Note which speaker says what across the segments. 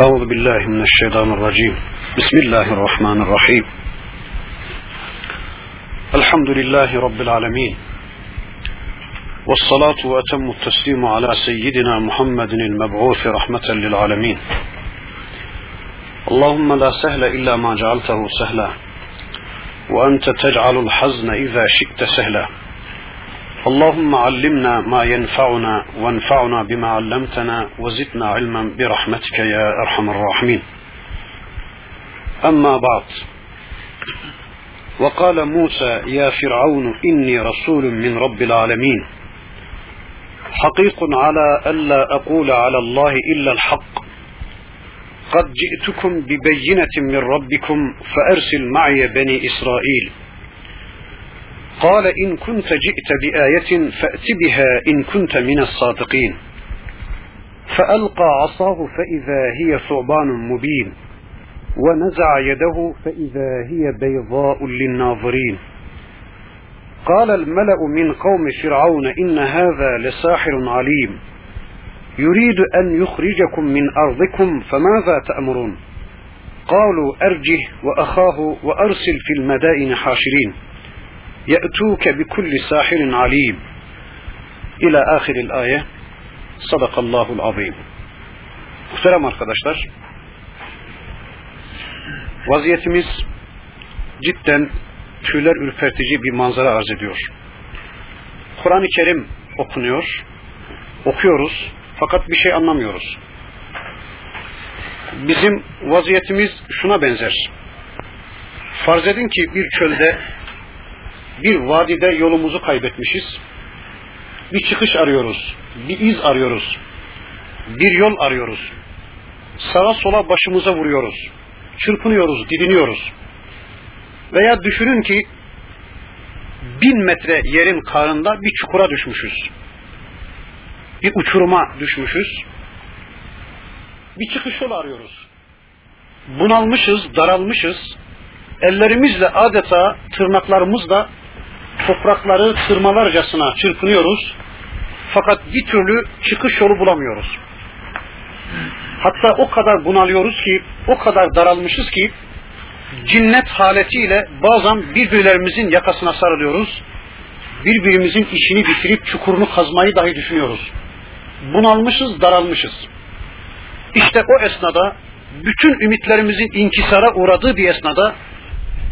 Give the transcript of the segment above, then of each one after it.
Speaker 1: أعوذ بالله من الشيطان الرجيم. بسم الله الرحمن الرحيم. الحمد لله رب العالمين. والصلاة وأتم التسليم على سيدنا محمد المبعوث رحمة للعالمين. اللهم لا سهل إلا ما جعلته سهلا. وأنت تجعل الحزن إذا شئت سهلا. اللهم علمنا ما ينفعنا وانفعنا بما علمتنا وزدنا علما برحمتك يا أرحم الراحمين. أما بعد وقال موسى يا فرعون إني رسول من رب العالمين. حقيق على الا أقول على الله إلا الحق. قد جئتكم ببينة من ربكم فأرسل معي بني إسرائيل. قال إن كنت جئت بآية فأت بها إن كنت من الصادقين. فألقى عصاه فإذا هي ثعبان مبين ونزع يده فإذا هي بيضاء للناظرين. قال الملأ من قوم فرعون إن هذا لساحر عليم يريد أن يخرجكم من أرضكم فماذا تأمرون؟ قالوا أرجه وأخاه وأرسل في المدائن حاشرين. ye'tuke bi kulli sahirin alim ila ahiril aye sadakallahul azim muhterem arkadaşlar vaziyetimiz cidden tüyler ürpertici bir manzara arz ediyor. Kur'an-ı Kerim okunuyor, okuyoruz fakat bir şey anlamıyoruz. Bizim vaziyetimiz şuna benzer. Farz edin ki bir çölde bir vadide yolumuzu kaybetmişiz. Bir çıkış arıyoruz. Bir iz arıyoruz. Bir yol arıyoruz. Sağa sola başımıza vuruyoruz. Çırpınıyoruz, didiniyoruz. Veya düşünün ki bin metre yerin karında bir çukura düşmüşüz. Bir uçuruma düşmüşüz. Bir çıkış yolu arıyoruz. Bunalmışız, daralmışız. Ellerimizle adeta tırnaklarımızla toprakları tırmalarcasına çırpınıyoruz. Fakat bir türlü çıkış yolu bulamıyoruz. Hatta o kadar bunalıyoruz ki, o kadar daralmışız ki cinnet haletiyle bazen birbirlerimizin yakasına sarılıyoruz. Birbirimizin işini bitirip çukurunu kazmayı dahi düşünüyoruz. Bunalmışız, daralmışız. İşte o esnada bütün ümitlerimizin inkisara uğradığı bir esnada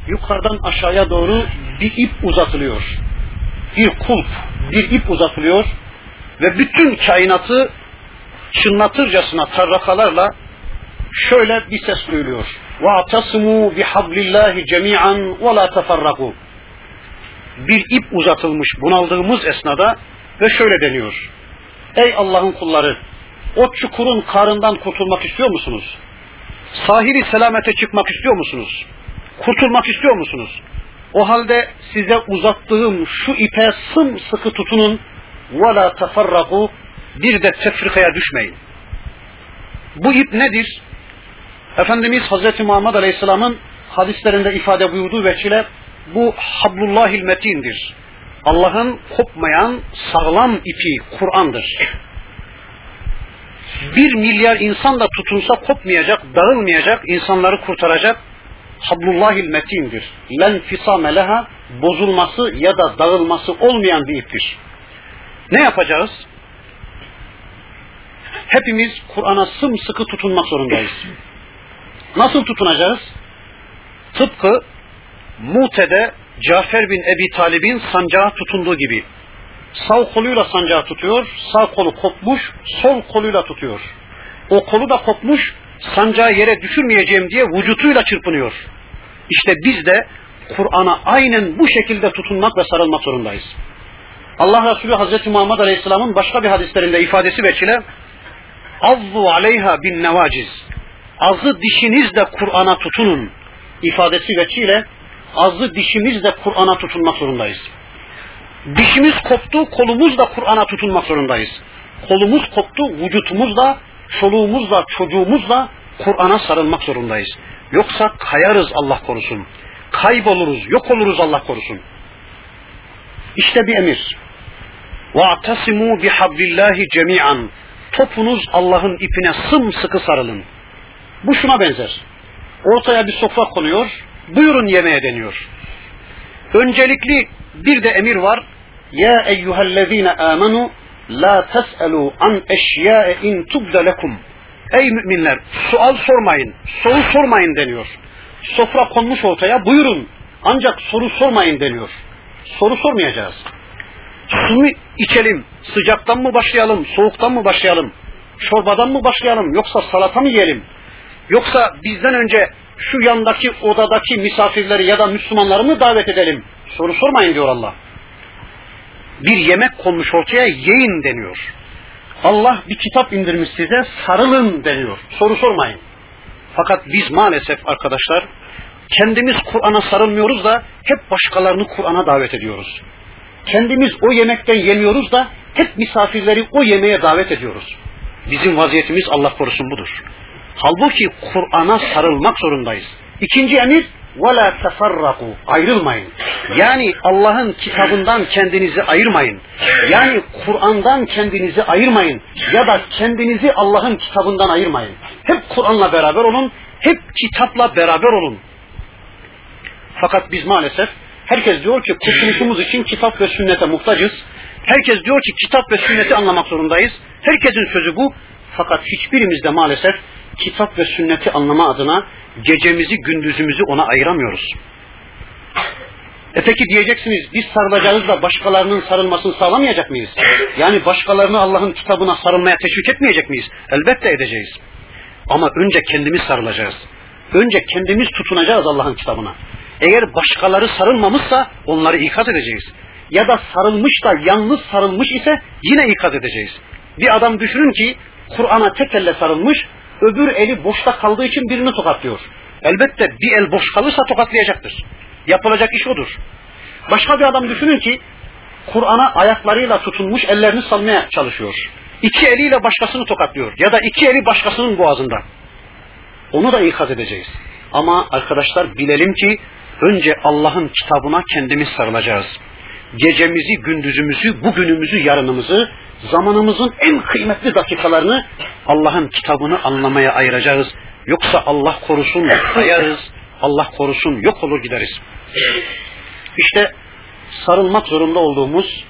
Speaker 1: yukarıdan aşağıya doğru bir ip uzatılıyor. Bir kulp, bir ip uzatılıyor ve bütün kainatı çınlatırcasına tarrakalarla şöyle bir ses duyuluyor. وَاَعْتَصِمُوا بِحَبْلِ اللّٰهِ جَمِيعًا وَلَا تَفَرَّقُوا Bir ip uzatılmış bunaldığımız esnada ve şöyle deniyor. Ey Allah'ın kulları, o çukurun karından kurtulmak istiyor musunuz? Sahili selamete çıkmak istiyor musunuz? Kurtulmak istiyor musunuz? O halde size uzattığım şu ipe sımsıkı tutunun ve la bir de tefrikaya düşmeyin. Bu ip nedir? Efendimiz Hazreti Muhammed Aleyhisselam'ın hadislerinde ifade buyurduğu veçile bu hablullahil metindir. Allah'ın kopmayan sağlam ipi Kur'an'dır. Bir milyar insan da tutunsa kopmayacak, dağılmayacak, insanları kurtaracak hablullahil metindir. Len fisame leha bozulması ya da dağılması olmayan bir iptir. Ne yapacağız? Hepimiz Kur'an'a sımsıkı tutunmak zorundayız. Nasıl tutunacağız? Tıpkı Mute'de Cafer bin Ebi Talib'in sancağı tutunduğu gibi. Sağ koluyla sancağı tutuyor, sağ kolu kopmuş, sol koluyla tutuyor. O kolu da kopmuş, sancağı yere düşürmeyeceğim diye vücutuyla çırpınıyor. İşte biz de Kur'an'a aynen bu şekilde tutunmak ve sarılmak zorundayız. Allah Resulü Hazreti Muhammed Aleyhisselam'ın başka bir hadislerinde ifadesi veçile Azzu aleyha bin nevaciz Azı dişinizle Kur'an'a tutunun ifadesi veçile azı dişimizle Kur'an'a tutunmak zorundayız. Dişimiz koptu, kolumuzla Kur'an'a tutunmak zorundayız. Kolumuz koptu, vücutumuzla, çoluğumuzla, çocuğumuzla Kur'an'a sarılmak zorundayız. Yoksa kayarız Allah korusun. Kayboluruz, yok oluruz Allah korusun. İşte bir emir. وَاَعْتَسِمُوا بِحَبِّ اللّٰهِ جَمِيعًا Topunuz Allah'ın ipine sımsıkı sarılın. Bu şuna benzer. Ortaya bir sofra konuyor, buyurun yemeğe deniyor. Öncelikli bir de emir var. Ya eyyühellezine amenu la tes'elu an eşya'e in tubda lekum. Ey müminler sual sormayın, soru sormayın deniyor. Sofra konmuş ortaya buyurun ancak soru sormayın deniyor. Soru sormayacağız. Su mu içelim, sıcaktan mı başlayalım, soğuktan mı başlayalım, çorbadan mı başlayalım, yoksa salata mı yiyelim, yoksa bizden önce şu yandaki odadaki misafirleri ya da Müslümanları mı davet edelim? Soru sormayın diyor Allah. Bir yemek konmuş ortaya yiyin deniyor. Allah bir kitap indirmiş size sarılın deniyor. Soru sormayın. Fakat biz maalesef arkadaşlar kendimiz Kur'an'a sarılmıyoruz da hep başkalarını Kur'an'a davet ediyoruz. Kendimiz o yemekten yemiyoruz da hep misafirleri o yemeğe davet ediyoruz. Bizim vaziyetimiz Allah korusun budur. Halbuki Kur'an'a sarılmak zorundayız. İkinci emir ve la teferraku ayrılmayın. Yani Allah'ın kitabından kendinizi ayırmayın. Yani Kur'an'dan kendinizi ayırmayın ya da kendinizi Allah'ın kitabından ayırmayın. Hep Kur'an'la beraber olun, hep kitapla beraber olun. Fakat biz maalesef herkes diyor ki kurtuluşumuz için kitap ve sünnete muhtacız. Herkes diyor ki kitap ve sünneti anlamak zorundayız. Herkesin sözü bu. Fakat hiçbirimizde maalesef kitap ve sünneti anlama adına gecemizi gündüzümüzü ona ayıramıyoruz. E peki diyeceksiniz biz sarılacağız da başkalarının sarılmasını sağlamayacak mıyız? Yani başkalarını Allah'ın kitabına sarılmaya teşvik etmeyecek miyiz? Elbette edeceğiz. Ama önce kendimiz sarılacağız. Önce kendimiz tutunacağız Allah'ın kitabına. Eğer başkaları sarılmamışsa onları ikaz edeceğiz. Ya da sarılmış da yalnız sarılmış ise yine ikaz edeceğiz. Bir adam düşünün ki Kur'an'a tek elle sarılmış, öbür eli boşta kaldığı için birini tokatlıyor. Elbette bir el boş kalırsa tokatlayacaktır. Yapılacak iş odur. Başka bir adam düşünün ki Kur'an'a ayaklarıyla tutunmuş ellerini salmaya çalışıyor. İki eliyle başkasını tokatlıyor ya da iki eli başkasının boğazında. Onu da ikaz edeceğiz. Ama arkadaşlar bilelim ki önce Allah'ın kitabına kendimiz sarılacağız. Gecemizi, gündüzümüzü, bugünümüzü, yarınımızı, zamanımızın en kıymetli dakikalarını Allah'ın kitabını anlamaya ayıracağız. Yoksa Allah korusun kayarız, Allah korusun yok olur gideriz. İşte sarılmak zorunda olduğumuz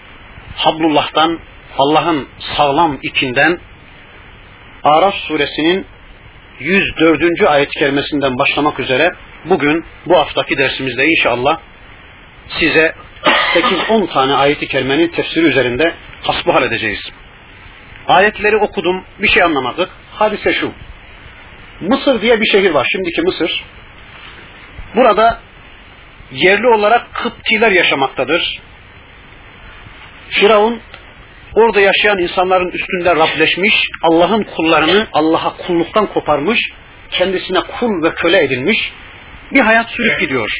Speaker 1: Hablullah'tan, Allah'ın sağlam ipinden Araf suresinin 104. ayet-i kerimesinden başlamak üzere bugün bu haftaki dersimizde inşallah size 8-10 tane ayet-i kerimenin tefsiri üzerinde hasbuhal edeceğiz. Ayetleri okudum, bir şey anlamadık. Hadise şu. Mısır diye bir şehir var, şimdiki Mısır. Burada yerli olarak Kıptiler yaşamaktadır. Firavun orada yaşayan insanların üstünde Rableşmiş, Allah'ın kullarını Allah'a kulluktan koparmış, kendisine kul ve köle edilmiş bir hayat sürüp gidiyor.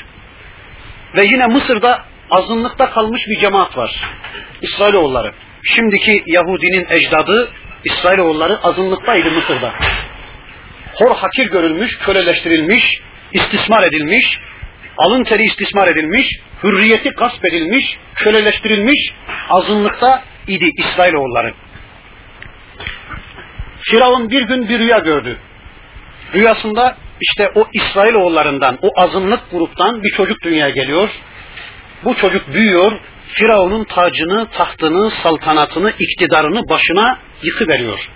Speaker 1: Ve yine Mısır'da azınlıkta kalmış bir cemaat var. İsrailoğulları. Şimdiki Yahudinin ecdadı İsrailoğulları azınlıktaydı Mısır'da. Hor hakir görülmüş, köleleştirilmiş, istismar edilmiş, alın teri istismar edilmiş, hürriyeti gasp edilmiş, köleleştirilmiş azınlıkta idi İsrailoğulları. Firavun bir gün bir rüya gördü. Rüyasında işte o İsrailoğullarından, o azınlık gruptan bir çocuk dünyaya geliyor. Bu çocuk büyüyor, Firavun'un tacını, tahtını, saltanatını, iktidarını başına yıkıveriyor.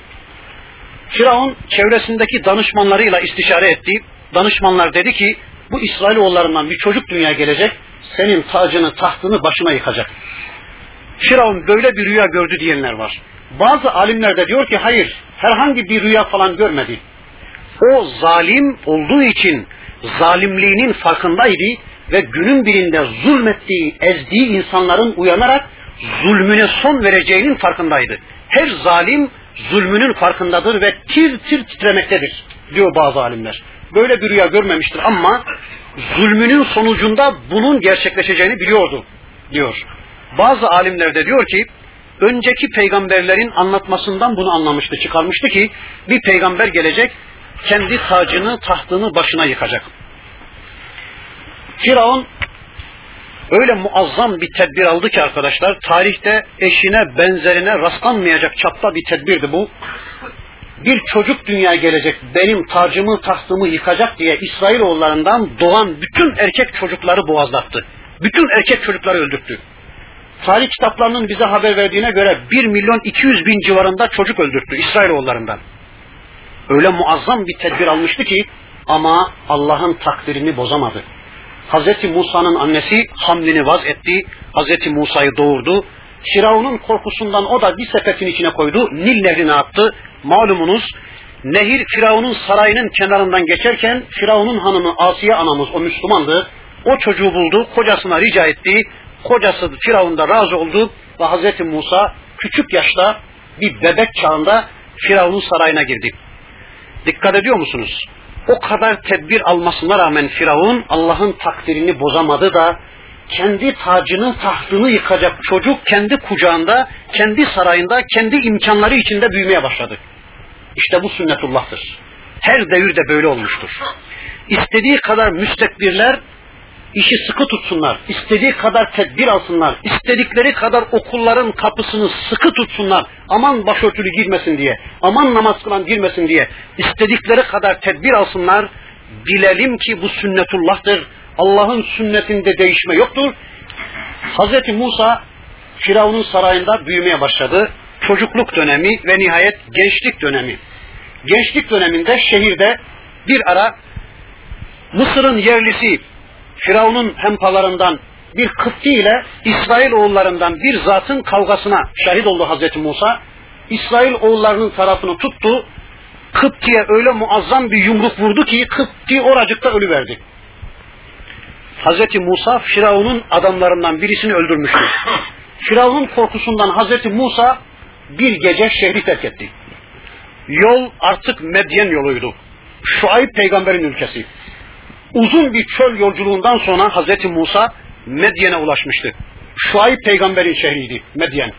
Speaker 1: Firavun çevresindeki danışmanlarıyla istişare etti. Danışmanlar dedi ki bu İsrailoğullarından bir çocuk dünyaya gelecek, senin tacını, tahtını başına yıkacak. Firavun böyle bir rüya gördü diyenler var. Bazı alimler de diyor ki hayır, herhangi bir rüya falan görmedi. O zalim olduğu için zalimliğinin farkındaydı ve günün birinde zulmettiği, ezdiği insanların uyanarak zulmüne son vereceğinin farkındaydı. Her zalim zulmünün farkındadır ve tir tir titremektedir diyor bazı alimler. Böyle bir rüya görmemiştir ama zulmünün sonucunda bunun gerçekleşeceğini biliyordu diyor. Bazı alimler de diyor ki önceki peygamberlerin anlatmasından bunu anlamıştı, çıkarmıştı ki bir peygamber gelecek kendi tacını, tahtını başına yıkacak. Firavun öyle muazzam bir tedbir aldı ki arkadaşlar, tarihte eşine, benzerine rastlanmayacak çapta bir tedbirdi bu. bir çocuk dünyaya gelecek, benim tacımı, tahtımı yıkacak diye İsrailoğullarından doğan bütün erkek çocukları boğazlattı. Bütün erkek çocukları öldürttü. Tarih kitaplarının bize haber verdiğine göre 1 milyon 200 bin civarında çocuk öldürttü İsrailoğullarından. Öyle muazzam bir tedbir almıştı ki ama Allah'ın takdirini bozamadı. Hz. Musa'nın annesi hamlini vaz etti, Hz. Musa'yı doğurdu. Firavun'un korkusundan o da bir sepetin içine koydu, Nil nehrine attı. Malumunuz nehir Firavun'un sarayının kenarından geçerken Firavun'un hanımı Asiye anamız o Müslümandı. O çocuğu buldu, kocasına rica etti. Kocası Firavun da razı oldu ve Hz. Musa küçük yaşta bir bebek çağında Firavun'un sarayına girdi. Dikkat ediyor musunuz? O kadar tedbir almasına rağmen Firavun Allah'ın takdirini bozamadı da kendi tacını, tahtını yıkacak çocuk kendi kucağında, kendi sarayında, kendi imkanları içinde büyümeye başladı. İşte bu sünnetullah'tır. Her devirde böyle olmuştur. İstediği kadar müstekbirler işi sıkı tutsunlar, istediği kadar tedbir alsınlar, istedikleri kadar okulların kapısını sıkı tutsunlar, aman başörtülü girmesin diye, aman namaz kılan girmesin diye, istedikleri kadar tedbir alsınlar, bilelim ki bu sünnetullah'tır, Allah'ın sünnetinde değişme yoktur. Hz. Musa Firavun'un sarayında büyümeye başladı. Çocukluk dönemi ve nihayet gençlik dönemi. Gençlik döneminde şehirde bir ara Mısır'ın yerlisi Firavun'un hempalarından bir Kıpti ile İsrail oğullarından bir zatın kavgasına şahit oldu Hazreti Musa. İsrail oğullarının tarafını tuttu. Kıpti'ye öyle muazzam bir yumruk vurdu ki Kıpti oracıkta ölüverdi. Hazreti Musa Firavun'un adamlarından birisini öldürmüştü. Firavun'un korkusundan Hazreti Musa bir gece şehri terk etti. Yol artık Medyen yoluydu. Şuayb peygamberin ülkesi. Uzun bir çöl yolculuğundan sonra Hazreti Musa Medyen'e ulaşmıştı. Şuayb peygamberin şehriydi Medyen.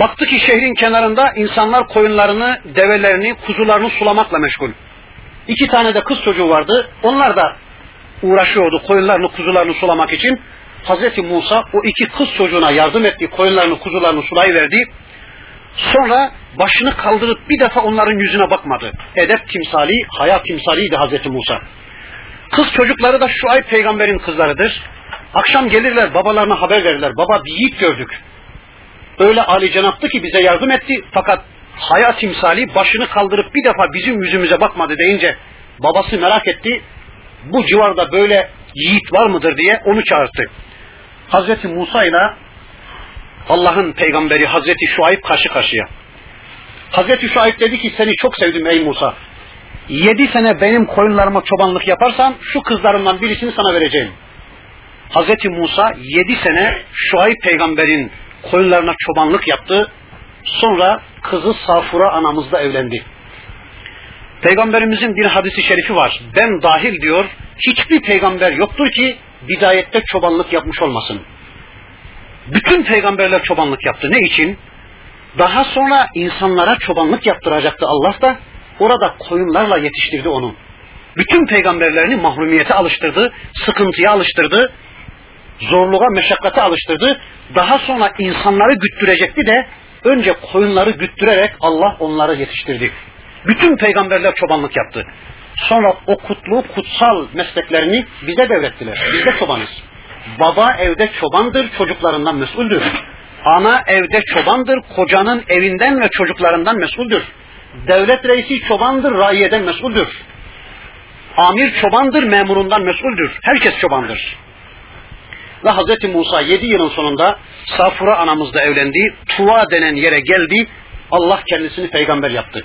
Speaker 1: Baktı ki şehrin kenarında insanlar koyunlarını, develerini, kuzularını sulamakla meşgul. İki tane de kız çocuğu vardı. Onlar da uğraşıyordu koyunlarını, kuzularını sulamak için. Hazreti Musa o iki kız çocuğuna yardım etti, koyunlarını, kuzularını sulayıverdi. Sonra başını kaldırıp bir defa onların yüzüne bakmadı. Edep timsali, hayat timsaliydi Hazreti Musa. Kız çocukları da şu ay peygamberin kızlarıdır. Akşam gelirler babalarına haber verirler. Baba bir yiğit gördük. Öyle Ali cenaptı ki bize yardım etti. Fakat hayat timsali başını kaldırıp bir defa bizim yüzümüze bakmadı deyince babası merak etti. Bu civarda böyle yiğit var mıdır diye onu çağırdı. Hazreti Musa ile Allah'ın peygamberi Hazreti Şuayb karşı karşıya. Hazreti Şuayb dedi ki seni çok sevdim ey Musa. Yedi sene benim koyunlarıma çobanlık yaparsan şu kızlarımdan birisini sana vereceğim. Hazreti Musa yedi sene Şuayb peygamberin koyunlarına çobanlık yaptı. Sonra kızı Safura anamızla evlendi. Peygamberimizin bir hadisi şerifi var. Ben dahil diyor, hiçbir peygamber yoktur ki bidayette çobanlık yapmış olmasın. Bütün peygamberler çobanlık yaptı. Ne için? Daha sonra insanlara çobanlık yaptıracaktı Allah da orada koyunlarla yetiştirdi onu. Bütün peygamberlerini mahrumiyete alıştırdı, sıkıntıya alıştırdı, zorluğa, meşakkate alıştırdı. Daha sonra insanları güttürecekti de önce koyunları güttürerek Allah onları yetiştirdi. Bütün peygamberler çobanlık yaptı. Sonra o kutlu, kutsal mesleklerini bize devrettiler. Biz de çobanız. Baba evde çobandır, çocuklarından mesuldür. Ana evde çobandır, kocanın evinden ve çocuklarından mesuldür. Devlet reisi çobandır, raiyeden mesuldür. Amir çobandır, memurundan mesuldür. Herkes çobandır. Ve Hz. Musa 7 yılın sonunda Safura anamızla evlendi. Tuva denen yere geldi. Allah kendisini peygamber yaptı.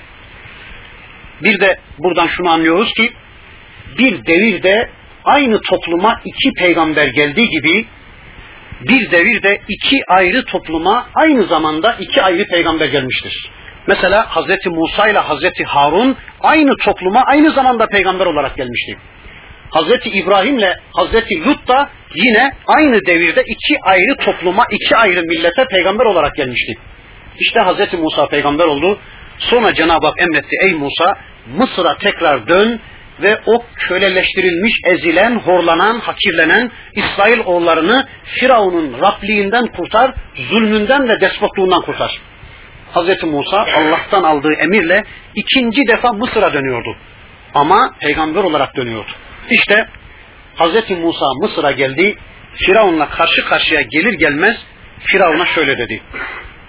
Speaker 1: Bir de buradan şunu anlıyoruz ki bir devirde aynı topluma iki peygamber geldiği gibi bir devirde iki ayrı topluma aynı zamanda iki ayrı peygamber gelmiştir. Mesela Hazreti Musa ile Hazreti Harun aynı topluma aynı zamanda peygamber olarak gelmişti. Hazreti İbrahim ile Hazreti Lut da yine aynı devirde iki ayrı topluma, iki ayrı millete peygamber olarak gelmişti. İşte Hazreti Musa peygamber oldu. Sonra Cenab-ı Hak emretti ey Musa Mısır'a tekrar dön ve o köleleştirilmiş, ezilen, horlanan, hakirlenen İsrail oğullarını Firavun'un Rabliğinden kurtar, zulmünden ve despotluğundan kurtar. Hazreti Musa Allah'tan aldığı emirle ikinci defa Mısır'a dönüyordu. Ama peygamber olarak dönüyordu. İşte Hazreti Musa Mısır'a geldi. Firavun'la karşı karşıya gelir gelmez Firavun'a şöyle dedi.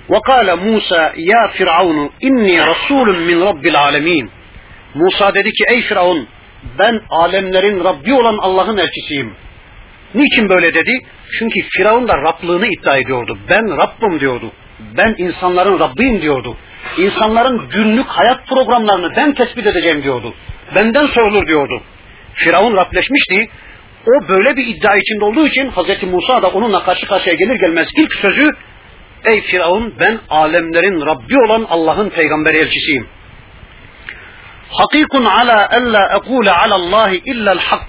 Speaker 1: وَقَالَ Musa ya Firavunu inni rasulun min rabbil alemin. Musa dedi ki ey Firavun ben alemlerin Rabbi olan Allah'ın elçisiyim. Niçin böyle dedi? Çünkü Firavun da Rablığını iddia ediyordu. Ben Rabbim diyordu. Ben insanların Rabbiyim diyordu. İnsanların günlük hayat programlarını ben tespit edeceğim diyordu. Benden sorulur diyordu. Firavun Rableşmişti. O böyle bir iddia içinde olduğu için Hz. Musa da onunla karşı karşıya gelir gelmez ilk sözü Ey Firavun ben alemlerin Rabbi olan Allah'ın peygamberi elçisiyim. Hakikun ala ella ekule alallahi illel hak.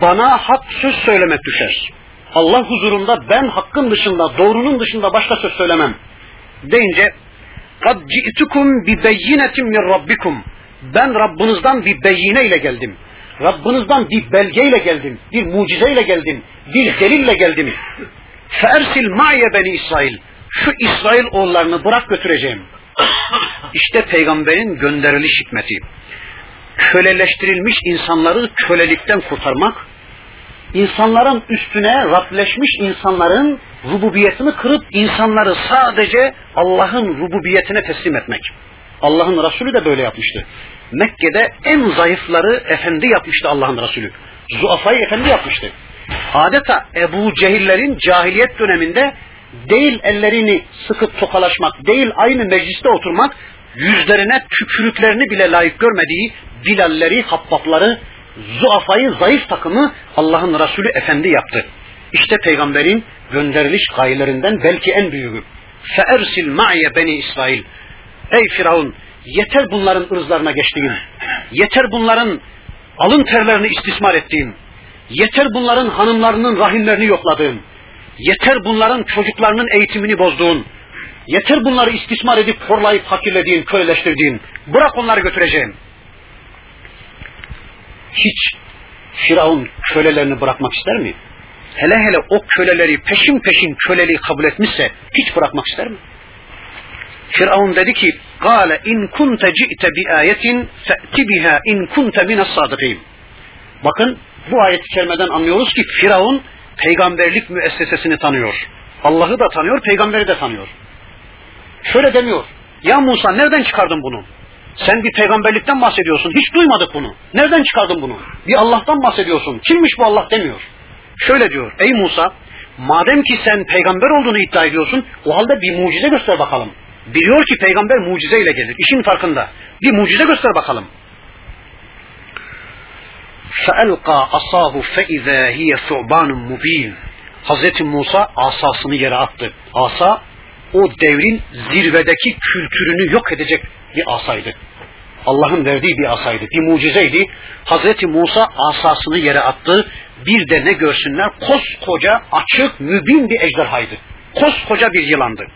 Speaker 1: Bana hak söz söylemek düşer. Allah huzurunda ben hakkın dışında, doğrunun dışında başka söz söylemem. Deyince قَدْ جِئْتُكُمْ بِبَيِّنَةٍ مِنْ رَبِّكُمْ Ben Rabbinizden bir beyine ile geldim. Rabbinizden bir belgeyle geldim. Bir mucizeyle geldim. Bir delille geldim. فَاَرْسِلْ مَعْيَ beni İsrail. Şu İsrail oğullarını bırak götüreceğim. İşte peygamberin gönderiliş hikmeti. Köleleştirilmiş insanları kölelikten kurtarmak, insanların üstüne Rableşmiş insanların rububiyetini kırıp insanları sadece Allah'ın rububiyetine teslim etmek. Allah'ın Resulü de böyle yapmıştı. Mekke'de en zayıfları efendi yapmıştı Allah'ın Resulü. Zuafayı efendi yapmıştı. Adeta Ebu Cehillerin cahiliyet döneminde değil ellerini sıkıp tokalaşmak, değil aynı mecliste oturmak, yüzlerine tükürüklerini bile layık görmediği Bilalleri, Habbapları, zuafayı, zayıf takımı Allah'ın Resulü Efendi yaptı. İşte peygamberin gönderiliş gayelerinden belki en büyüğü. Feersil ma'ye beni İsrail. Ey Firavun yeter bunların ırzlarına geçtiğin. Yeter bunların alın terlerini istismar ettiğin. Yeter bunların hanımlarının rahimlerini yokladığın. Yeter bunların çocuklarının eğitimini bozduğun. Yeter bunları istismar edip horlayıp fakirlediğin, köleleştirdiğin. Bırak onları götüreceğim hiç Firavun kölelerini bırakmak ister mi? Hele hele o köleleri peşin peşin köleliği kabul etmişse hiç bırakmak ister mi? Firavun dedi ki: "Kale in kunte ci'te bi ayetin fe'ti biha in kunte mine sadikin." Bakın bu ayet-i anlıyoruz ki Firavun peygamberlik müessesesini tanıyor. Allah'ı da tanıyor, peygamberi de tanıyor. Şöyle demiyor. Ya Musa nereden çıkardın bunu? Sen bir peygamberlikten bahsediyorsun. Hiç duymadık bunu. Nereden çıkardın bunu? Bir Allah'tan bahsediyorsun. Kimmiş bu Allah demiyor. Şöyle diyor. Ey Musa madem ki sen peygamber olduğunu iddia ediyorsun o halde bir mucize göster bakalım. Biliyor ki peygamber mucizeyle gelir. İşin farkında. Bir mucize göster bakalım. فَأَلْقَى أَصَاهُ فَإِذَا هِيَ ثُعْبَانٌ مُب۪ينٌ Hazreti Musa asasını yere attı. Asa o devrin zirvedeki kültürünü yok edecek bir asaydı. Allah'ın verdiği bir asaydı, bir mucizeydi. Hazreti Musa asasını yere attı. Bir de ne görsünler? Koskoca, açık, mübin bir ejderhaydı. Koskoca bir yılandı.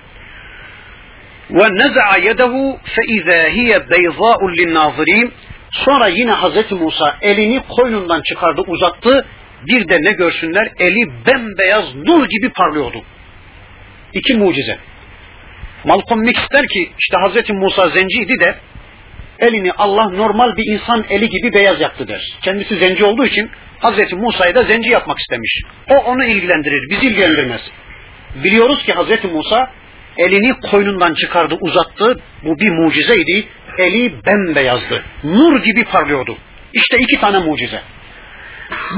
Speaker 1: Yedehu fe izâ hiye beyzâ'un linnâzirîn. Sonra yine Hazreti Musa elini koynundan çıkardı, uzattı. Bir de ne görsünler? Eli bembeyaz nur gibi parlıyordu. İki mucize. Malcolm X der ki işte Hazreti Musa zenciydi de elini Allah normal bir insan eli gibi beyaz yaptı der. Kendisi zenci olduğu için Hazreti Musa'yı da zenci yapmak istemiş. O onu ilgilendirir, bizi ilgilendirmez. Biliyoruz ki Hazreti Musa elini koynundan çıkardı, uzattı. Bu bir mucizeydi. Eli bembeyazdı. Nur gibi parlıyordu. İşte iki tane mucize.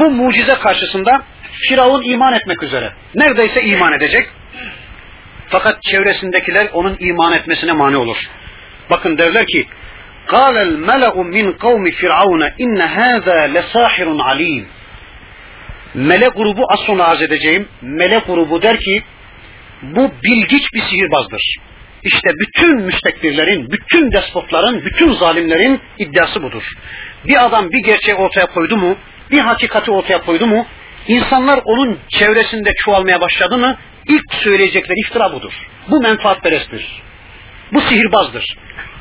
Speaker 1: Bu mucize karşısında Firavun iman etmek üzere. Neredeyse iman edecek. Fakat çevresindekiler onun iman etmesine mani olur. Bakın derler ki قال الملأ من قوم فرعون إن هذا لساحر عليم Melek grubu az sonra arz edeceğim. Melek grubu der ki bu bilgiç bir sihirbazdır. İşte bütün müstekbirlerin, bütün despotların, bütün zalimlerin iddiası budur. Bir adam bir gerçeği ortaya koydu mu, bir hakikati ortaya koydu mu, insanlar onun çevresinde çoğalmaya başladı mı, ilk söyleyecekleri iftira budur. Bu menfaatperesttir. Bu sihirbazdır.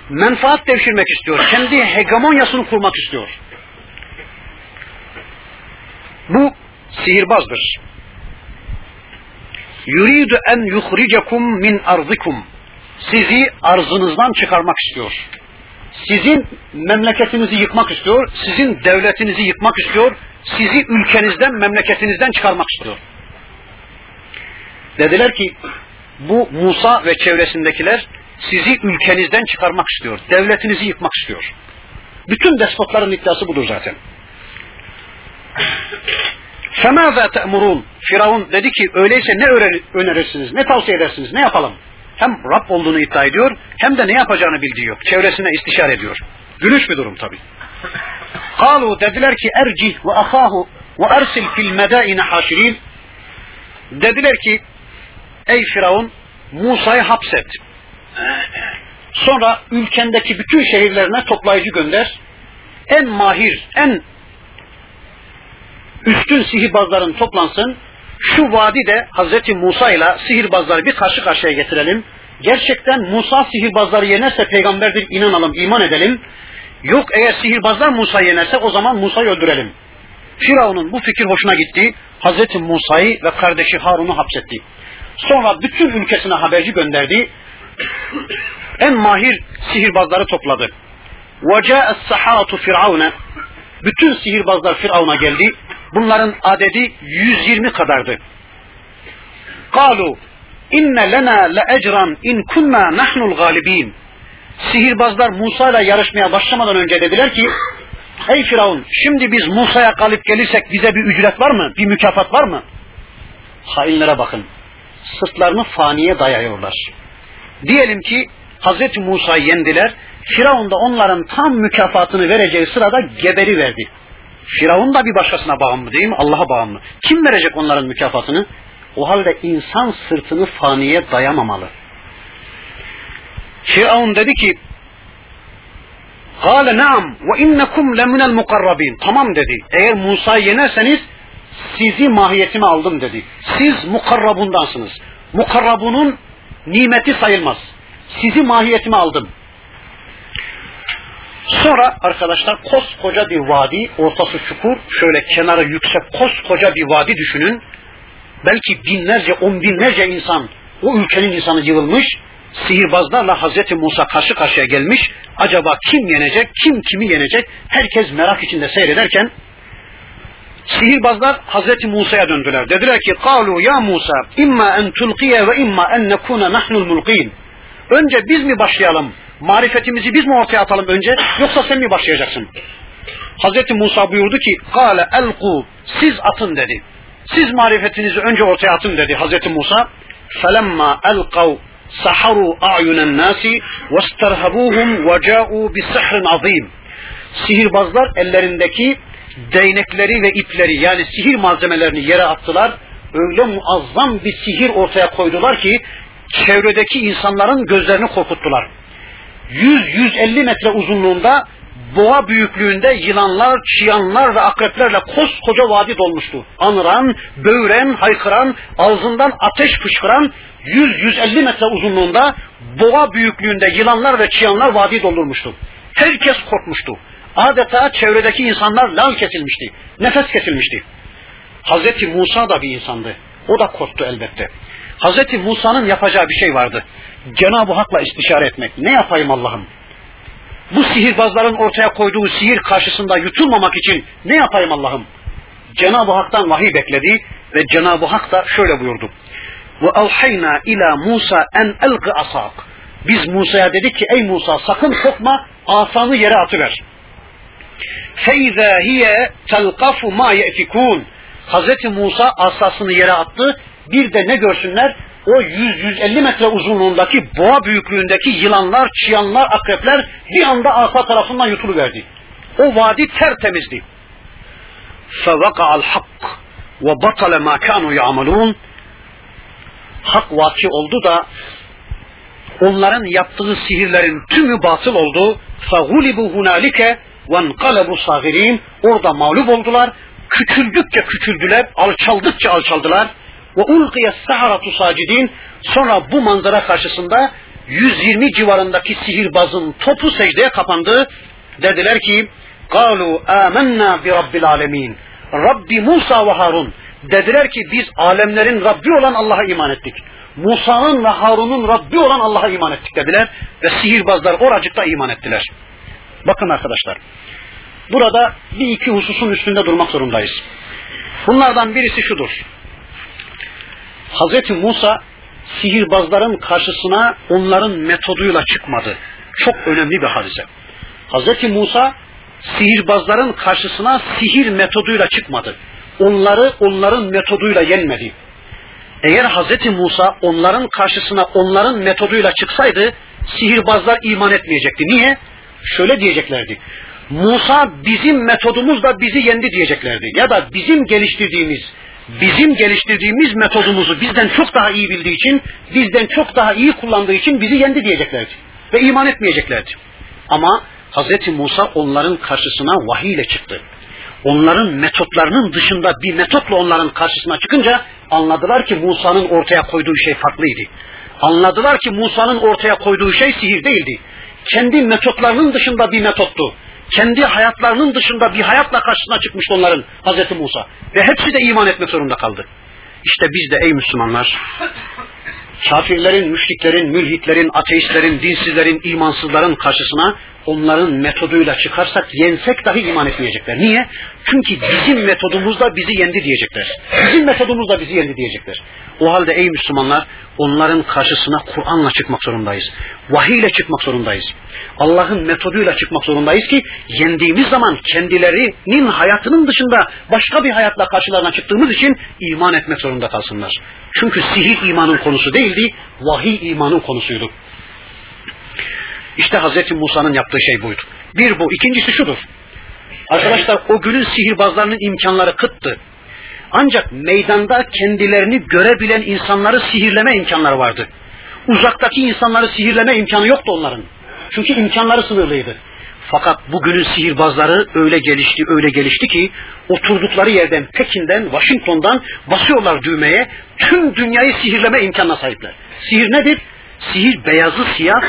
Speaker 1: Menfaat devşirmek istiyor. Kendi hegemonyasını kurmak istiyor. Bu sihirbazdır. Yuridu en yuhricekum min arzikum. sizi arzınızdan çıkarmak istiyor. Sizin memleketinizi yıkmak istiyor, sizin devletinizi yıkmak istiyor, sizi ülkenizden, memleketinizden çıkarmak istiyor. Dediler ki bu Musa ve çevresindekiler sizi ülkenizden çıkarmak istiyor, devletinizi yıkmak istiyor. Bütün despotların iddiası budur zaten. فَمَاذَا تَأْمُرُونَ Firavun dedi ki öyleyse ne önerirsiniz, ne tavsiye edersiniz, ne yapalım? Hem Rab olduğunu iddia ediyor, hem de ne yapacağını bildiği yok. Çevresine istişare ediyor. Gülüş bir durum tabi. Kalu dediler ki ercih ve ahahu ve ersil fil medaine haşirin. Dediler ki ey Firavun Musa'yı hapset. Sonra ülkendeki bütün şehirlerine toplayıcı gönder. En mahir, en üstün sihirbazların toplansın. Şu vadide Hazreti Musa ile sihirbazları bir karşı karşıya getirelim. Gerçekten Musa sihirbazları yenerse peygamberdir inanalım, iman edelim. Yok eğer sihirbazlar Musa yenerse o zaman Musa'yı öldürelim. Firavun'un bu fikir hoşuna gitti. Hazreti Musa'yı ve kardeşi Harun'u hapsetti. Sonra bütün ülkesine haberci gönderdi En mahir sihirbazları topladı. وَجَاءَ السَّحَاتُ فِرْعَوْنَ Bütün sihirbazlar Firavun'a geldi. Bunların adedi 120 kadardı. قَالُوا inne lena le ecran in kunna nahnul galibin. Sihirbazlar Musa ile yarışmaya başlamadan önce dediler ki Ey Firavun şimdi biz Musa'ya galip gelirsek bize bir ücret var mı? Bir mükafat var mı? Hainlere bakın. Sırtlarını faniye dayıyorlar. Diyelim ki Hazreti Musa'yı yendiler. Firavun da onların tam mükafatını vereceği sırada geberi verdi. Firavun da bir başkasına bağımlı değil mi? Allah'a bağımlı. Kim verecek onların mükafatını? O halde insan sırtını faniye dayamamalı. Firavun dedi ki naam ve innekum leminel mukarrabin. Tamam dedi. Eğer Musa'yı yenerseniz sizi mahiyetime aldım dedi. Siz mukarrabundansınız. Mukarrabunun nimeti sayılmaz. Sizi mahiyetime aldım. Sonra arkadaşlar koskoca bir vadi, ortası çukur, şöyle kenarı yüksek koskoca bir vadi düşünün. Belki binlerce, on binlerce insan, o ülkenin insanı yığılmış, sihirbazlarla Hazreti Musa karşı karşıya gelmiş. Acaba kim yenecek, kim kimi yenecek? Herkes merak içinde seyrederken sihirbazlar Hazreti Musa'ya döndüler. Dediler ki "Kalu ya Musa imma en tulqiye ve imma en nekuna nahnul mulqin." Önce biz mi başlayalım? Marifetimizi biz mi ortaya atalım önce yoksa sen mi başlayacaksın? Hazreti Musa buyurdu ki "Kale elku" siz atın dedi. Siz marifetinizi önce ortaya atın dedi Hazreti Musa. "Felemma elkav saharu a'yunen nasi vesterhabuhum ve ca'u bi sihrin azim." Sihirbazlar ellerindeki değnekleri ve ipleri yani sihir malzemelerini yere attılar. Öyle muazzam bir sihir ortaya koydular ki çevredeki insanların gözlerini korkuttular. 100-150 metre uzunluğunda boğa büyüklüğünde yılanlar, çıyanlar ve akreplerle koskoca vadi dolmuştu. Anıran, böğüren, haykıran, ağzından ateş fışkıran 100-150 metre uzunluğunda boğa büyüklüğünde yılanlar ve çıyanlar vadi doldurmuştu. Herkes korkmuştu. Adeta çevredeki insanlar lal kesilmişti. Nefes kesilmişti. Hazreti Musa da bir insandı. O da korktu elbette. Hazreti Musa'nın yapacağı bir şey vardı. Cenab-ı Hak'la istişare etmek. Ne yapayım Allah'ım? Bu sihirbazların ortaya koyduğu sihir karşısında yutulmamak için ne yapayım Allah'ım? Cenab-ı Hak'tan vahiy bekledi ve Cenab-ı Hak da şöyle buyurdu. Ve alhayna ila Musa en elqi asak. Biz Musa'ya dedik ki ey Musa sakın korkma asanı yere atıver. فَاِذَا هِيَ تَلْقَفُ مَا يَأْفِكُونَ Hz. Musa asasını yere attı. Bir de ne görsünler? O 100-150 metre uzunluğundaki boğa büyüklüğündeki yılanlar, çıyanlar, akrepler bir anda asa tarafından yutuluverdi. O vadi tertemizdi. فَوَقَعَ الْحَقِّ وَبَطَلَ مَا كَانُوا يَعْمَلُونَ Hak vaki oldu da onların yaptığı sihirlerin tümü batıl oldu. فَغُلِبُوا هُنَالِكَ وَانْقَلَبُوا صَغِرِينَ Orada mağlup oldular. Küçüldükçe küçüldüler, alçaldıkça alçaldılar ve ulqiye saharatu sacidin sonra bu manzara karşısında 120 civarındaki sihirbazın topu secdeye kapandı. Dediler ki قالوا آمنا برب alemin. Rabbi Musa ve Harun dediler ki biz alemlerin Rabbi olan Allah'a iman ettik. Musa'nın ve Harun'un Rabbi olan Allah'a iman ettik dediler ve sihirbazlar oracıkta iman ettiler. Bakın arkadaşlar. Burada bir iki hususun üstünde durmak zorundayız. Bunlardan birisi şudur. Hz. Musa sihirbazların karşısına onların metoduyla çıkmadı. Çok önemli bir hadise. Hz. Musa sihirbazların karşısına sihir metoduyla çıkmadı. Onları onların metoduyla yenmedi. Eğer Hz. Musa onların karşısına onların metoduyla çıksaydı sihirbazlar iman etmeyecekti. Niye? Şöyle diyeceklerdi. Musa bizim metodumuzla bizi yendi diyeceklerdi. Ya da bizim geliştirdiğimiz bizim geliştirdiğimiz metodumuzu bizden çok daha iyi bildiği için, bizden çok daha iyi kullandığı için bizi yendi diyeceklerdi. Ve iman etmeyeceklerdi. Ama Hz. Musa onların karşısına vahiy ile çıktı. Onların metotlarının dışında bir metotla onların karşısına çıkınca anladılar ki Musa'nın ortaya koyduğu şey farklıydı. Anladılar ki Musa'nın ortaya koyduğu şey sihir değildi. Kendi metotlarının dışında bir metottu kendi hayatlarının dışında bir hayatla karşısına çıkmıştı onların Hazreti Musa. Ve hepsi de iman etmek zorunda kaldı. İşte biz de ey Müslümanlar kafirlerin, müşriklerin, mülhitlerin, ateistlerin, dinsizlerin, imansızların karşısına onların metoduyla çıkarsak yensek dahi iman etmeyecekler. Niye? Çünkü bizim metodumuzla bizi yendi diyecekler. Bizim metodumuzla bizi yendi diyecekler. O halde ey Müslümanlar onların karşısına Kur'an'la çıkmak zorundayız. Vahiy ile çıkmak zorundayız. Allah'ın metoduyla çıkmak zorundayız ki yendiğimiz zaman kendilerinin hayatının dışında başka bir hayatla karşılarına çıktığımız için iman etmek zorunda kalsınlar. Çünkü sihir imanın konusu değildi, vahiy imanın konusuydu. İşte Hz. Musa'nın yaptığı şey buydu. Bir bu. İkincisi şudur. Arkadaşlar o günün sihirbazlarının imkanları kıttı. Ancak meydanda kendilerini görebilen insanları sihirleme imkanları vardı. Uzaktaki insanları sihirleme imkanı yoktu onların. Çünkü imkanları sınırlıydı. Fakat bugünün sihirbazları öyle gelişti, öyle gelişti ki oturdukları yerden Pekin'den, Washington'dan basıyorlar düğmeye. Tüm dünyayı sihirleme imkanına sahipler. Sihir nedir? Sihir beyazı siyah,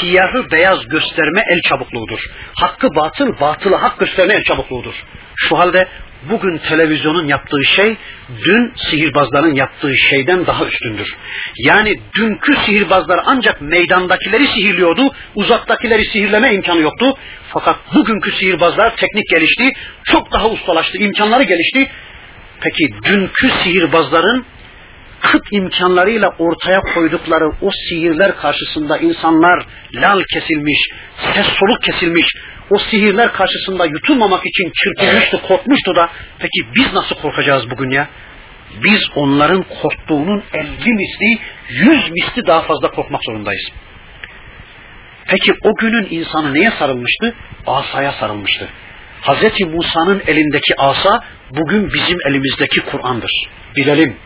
Speaker 1: siyahı beyaz gösterme el çabukluğudur. Hakkı batıl, batılı hak gösterme el çabukluğudur. Şu halde bugün televizyonun yaptığı şey dün sihirbazların yaptığı şeyden daha üstündür. Yani dünkü sihirbazlar ancak meydandakileri sihirliyordu, uzaktakileri sihirleme imkanı yoktu. Fakat bugünkü sihirbazlar teknik gelişti, çok daha ustalaştı, imkanları gelişti. Peki dünkü sihirbazların kıt imkanlarıyla ortaya koydukları o sihirler karşısında insanlar lal kesilmiş, ses soluk kesilmiş, o sihirler karşısında yutulmamak için çırpılmıştı, korkmuştu da peki biz nasıl korkacağız bugün ya? Biz onların korktuğunun elli misli, yüz misli daha fazla korkmak zorundayız. Peki o günün insanı neye sarılmıştı? Asaya sarılmıştı. Hz. Musa'nın elindeki asa bugün bizim elimizdeki Kur'an'dır. Bilelim.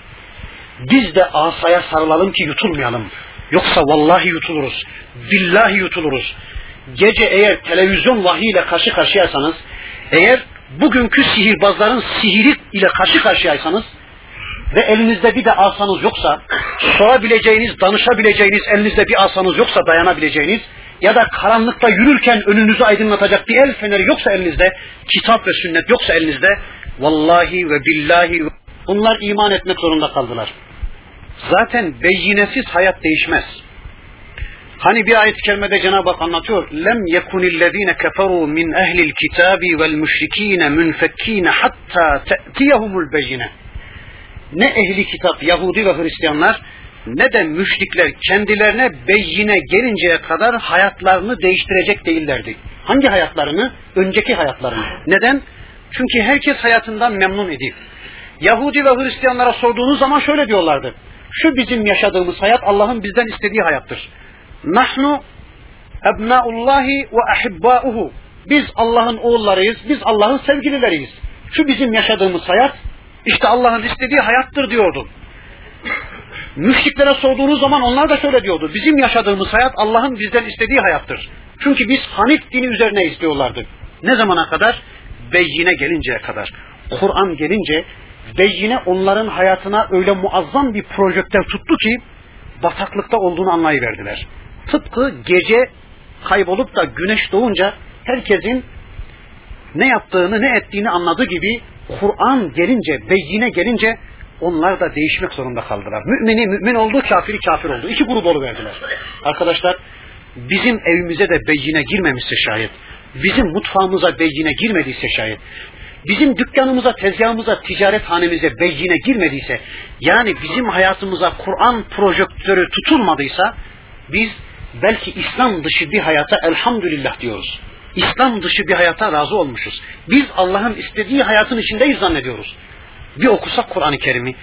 Speaker 1: Biz de asaya sarılalım ki yutulmayalım. Yoksa vallahi yutuluruz. Billahi yutuluruz. Gece eğer televizyon vahiyle karşı karşıyaysanız, eğer bugünkü sihirbazların sihiri ile karşı karşıyaysanız ve elinizde bir de asanız yoksa, sorabileceğiniz, danışabileceğiniz elinizde bir asanız yoksa dayanabileceğiniz ya da karanlıkta yürürken önünüzü aydınlatacak bir el feneri yoksa elinizde, kitap ve sünnet yoksa elinizde, vallahi ve billahi bunlar iman etmek zorunda kaldılar. Zaten beyinesiz hayat değişmez. Hani bir ayet-i kerimede Cenab-ı Hak anlatıyor. Lem yekunillezine keferu min ehlil kitabi vel müşrikine münfekkine hatta te'tiyehumul beyine. Ne ehli kitap Yahudi ve Hristiyanlar ne de müşrikler kendilerine beyine gelinceye kadar hayatlarını değiştirecek değillerdi. Hangi hayatlarını? Önceki hayatlarını. Neden? Çünkü herkes hayatından memnun idi. Yahudi ve Hristiyanlara sorduğunuz zaman şöyle diyorlardı. Şu bizim yaşadığımız hayat Allah'ın bizden istediği hayattır. Nahnu ebnaullahi ve ahibbauhu. Biz Allah'ın oğullarıyız, biz Allah'ın sevgilileriyiz. Şu bizim yaşadığımız hayat, işte Allah'ın istediği hayattır diyordu. Müşriklere sorduğunuz zaman onlar da şöyle diyordu. Bizim yaşadığımız hayat Allah'ın bizden istediği hayattır. Çünkü biz Hanif dini üzerine istiyorlardı. Ne zamana kadar? Beyyine gelinceye kadar. Kur'an gelince Beyyine onların hayatına öyle muazzam bir projektör tuttu ki bataklıkta olduğunu anlayıverdiler. Tıpkı gece kaybolup da güneş doğunca herkesin ne yaptığını ne ettiğini anladığı gibi Kur'an gelince, beyine gelince onlar da değişmek zorunda kaldılar. Mümini mümin oldu, kafiri kafir oldu. İki grup verdiler. Arkadaşlar bizim evimize de beyine girmemişse şayet, bizim mutfağımıza beyine girmediyse şayet, bizim dükkanımıza, tezgahımıza, ticaret hanemize girmediyse, yani bizim hayatımıza Kur'an projektörü tutulmadıysa, biz belki İslam dışı bir hayata elhamdülillah diyoruz. İslam dışı bir hayata razı olmuşuz. Biz Allah'ın istediği hayatın içindeyiz zannediyoruz. Bir okusak Kur'an-ı Kerim'i,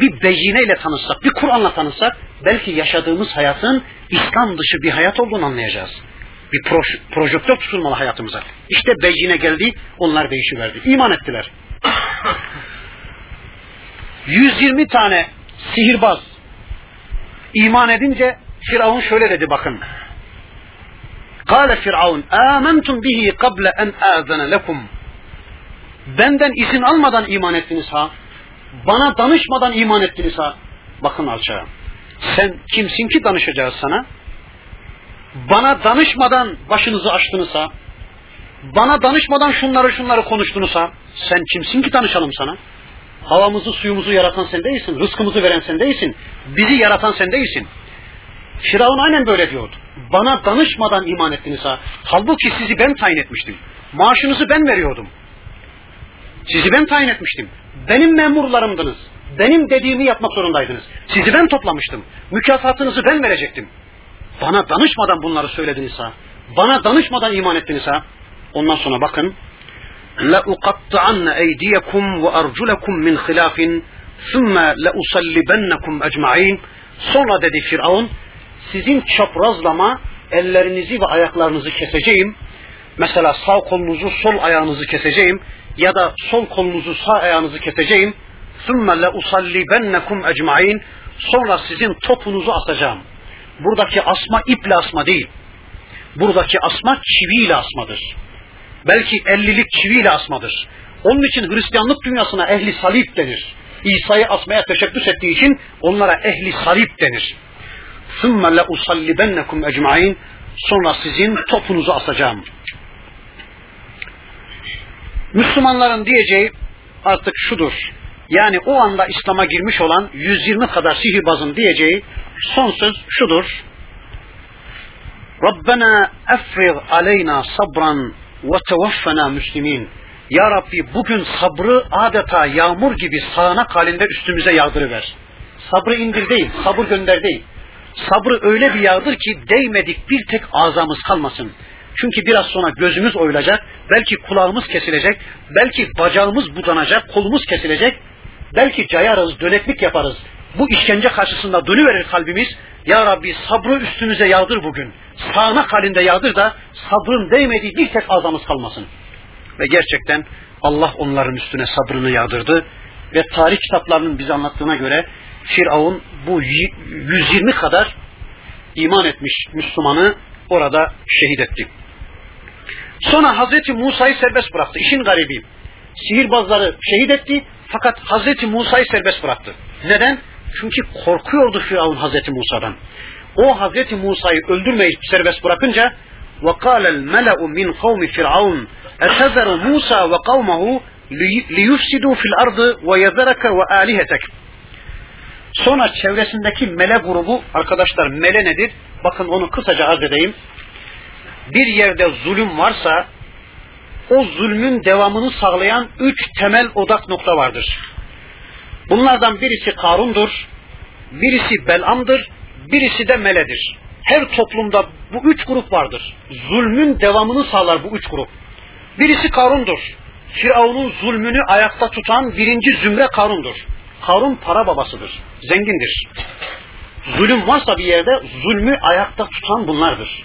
Speaker 1: bir beyineyle tanışsak, bir Kur'an'la tanışsak, belki yaşadığımız hayatın İslam dışı bir hayat olduğunu anlayacağız. Bir proj projektör tutulmalı hayatımıza. İşte beyine geldi, onlar değişiverdi. İman ettiler. 120 tane sihirbaz iman edince Firavun şöyle dedi bakın. Kale Firavun, amentum bihi kable en azene lekum. Benden izin almadan iman ettiniz ha. Bana danışmadan iman ettiniz ha. Bakın alçağa. Sen kimsin ki danışacağız sana? Bana danışmadan başınızı açtınız ha. Bana danışmadan şunları şunları konuştunuz ha. Sen kimsin ki danışalım sana? Havamızı suyumuzu yaratan sen değilsin. Rızkımızı veren sen değilsin. Bizi yaratan sen değilsin. Firavun aynen böyle diyordu. Bana danışmadan iman ettiniz ha. Halbuki sizi ben tayin etmiştim. Maaşınızı ben veriyordum. Sizi ben tayin etmiştim. Benim memurlarımdınız. Benim dediğimi yapmak zorundaydınız. Sizi ben toplamıştım. Mükafatınızı ben verecektim. Bana danışmadan bunları söylediniz ha. Bana danışmadan iman ettiniz ha. Ondan sonra bakın. لَاُقَطَّعَنَّ اَيْدِيَكُمْ وَاَرْجُلَكُمْ مِنْ خِلَافٍ ثُمَّ لَاُسَلِّبَنَّكُمْ اَجْمَعِينَ Sonra dedi Firavun, sizin çaprazlama ellerinizi ve ayaklarınızı keseceğim. Mesela sağ kolunuzu sol ayağınızı keseceğim ya da sol kolunuzu sağ ayağınızı keseceğim. ثُمَّ لَاُصَلِّبَنَّكُمْ اَجْمَعِينَ Sonra sizin topunuzu asacağım. Buradaki asma iple asma değil. Buradaki asma çiviyle asmadır. Belki ellilik çiviyle asmadır. Onun için Hristiyanlık dünyasına ehli salip denir. İsa'yı asmaya teşebbüs ettiği için onlara ehli salip denir. ثُمَّ لَاُصَلِّبَنَّكُمْ اَجْمَعِينَ Sonra sizin topunuzu asacağım. Müslümanların diyeceği artık şudur. Yani o anda İslam'a girmiş olan 120 kadar sihirbazın diyeceği son söz şudur. Rabbena efrig aleyna sabran ve tevaffena müslimin. Ya Rabbi bugün sabrı adeta yağmur gibi sağanak halinde üstümüze yağdırıver. Sabrı indir değil, sabır gönder değil. Sabrı öyle bir yağdır ki değmedik bir tek azamız kalmasın. Çünkü biraz sonra gözümüz oyulacak, belki kulağımız kesilecek, belki bacağımız budanacak, kolumuz kesilecek, belki cayarız, döneklik yaparız. Bu işkence karşısında dönüverir kalbimiz. Ya Rabbi sabrı üstümüze yağdır bugün. Sağanak halinde yağdır da sabrın değmediği bir tek azamız kalmasın. Ve gerçekten Allah onların üstüne sabrını yağdırdı. Ve tarih kitaplarının bize anlattığına göre Firavun bu 120 kadar iman etmiş Müslümanı orada şehit etti. Sonra Hazreti Musa'yı serbest bıraktı. İşin garibi. Sihirbazları şehit etti fakat Hazreti Musa'yı serbest bıraktı. Neden? Çünkü korkuyordu Firavun Hazreti Musa'dan. O Hazreti Musa'yı öldürmeyip serbest bırakınca وَقَالَ الْمَلَأُ مِنْ قَوْمِ فِرْعَوْنَ اَتَذَرُ مُوسَى وَقَوْمَهُ لِيُفْسِدُوا فِي الْأَرْضِ وَيَذَرَكَ وَآلِهَتَكَ Sonra çevresindeki mele grubu, arkadaşlar mele nedir? Bakın onu kısaca arz edeyim. Bir yerde zulüm varsa, o zulmün devamını sağlayan üç temel odak nokta vardır. Bunlardan birisi Karun'dur, birisi Belam'dır, birisi de Mele'dir. Her toplumda bu üç grup vardır. Zulmün devamını sağlar bu üç grup. Birisi Karun'dur. Firavun'un zulmünü ayakta tutan birinci zümre Karun'dur. Karun para babasıdır. Zengindir. Zulüm varsa bir yerde zulmü ayakta tutan bunlardır.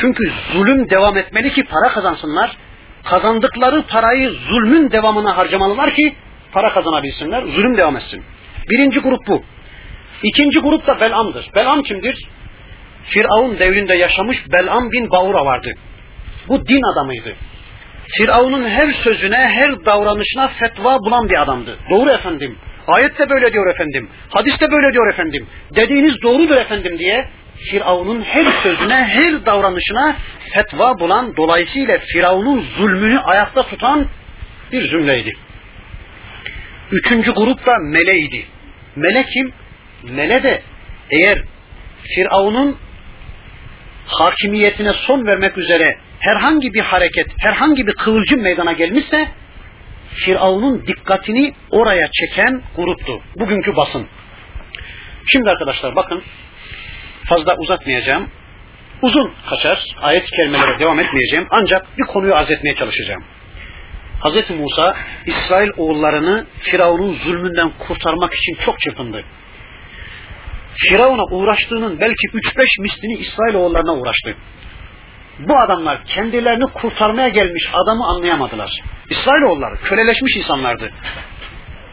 Speaker 1: Çünkü zulüm devam etmeli ki para kazansınlar. Kazandıkları parayı zulmün devamına harcamalılar ki para kazanabilsinler, zulüm devam etsin. Birinci grup bu. İkinci grup da Belam'dır. Belam kimdir? Firavun devrinde yaşamış Belam bin Baura vardı. Bu din adamıydı. Firavun'un her sözüne, her davranışına fetva bulan bir adamdı. Doğru efendim. Ayette böyle diyor efendim. Hadiste böyle diyor efendim. Dediğiniz doğrudur efendim diye Firavun'un her sözüne, her davranışına fetva bulan, dolayısıyla Firavun'un zulmünü ayakta tutan bir cümleydi. Üçüncü grup da meleydi. Melekim, mele de eğer Firavun'un hakimiyetine son vermek üzere herhangi bir hareket, herhangi bir kıvılcım meydana gelmişse Firavun'un dikkatini oraya çeken gruptu. Bugünkü basın. Şimdi arkadaşlar bakın fazla uzatmayacağım. Uzun kaçar. Ayet-i kerimelere devam etmeyeceğim. Ancak bir konuyu arz etmeye çalışacağım. Hz. Musa İsrail oğullarını Firavun'un zulmünden kurtarmak için çok çırpındı. Firavun'a uğraştığının belki 3-5 mislini İsrail oğullarına uğraştı. Bu adamlar kendilerini kurtarmaya gelmiş adamı anlayamadılar. İsrailoğulları köleleşmiş insanlardı.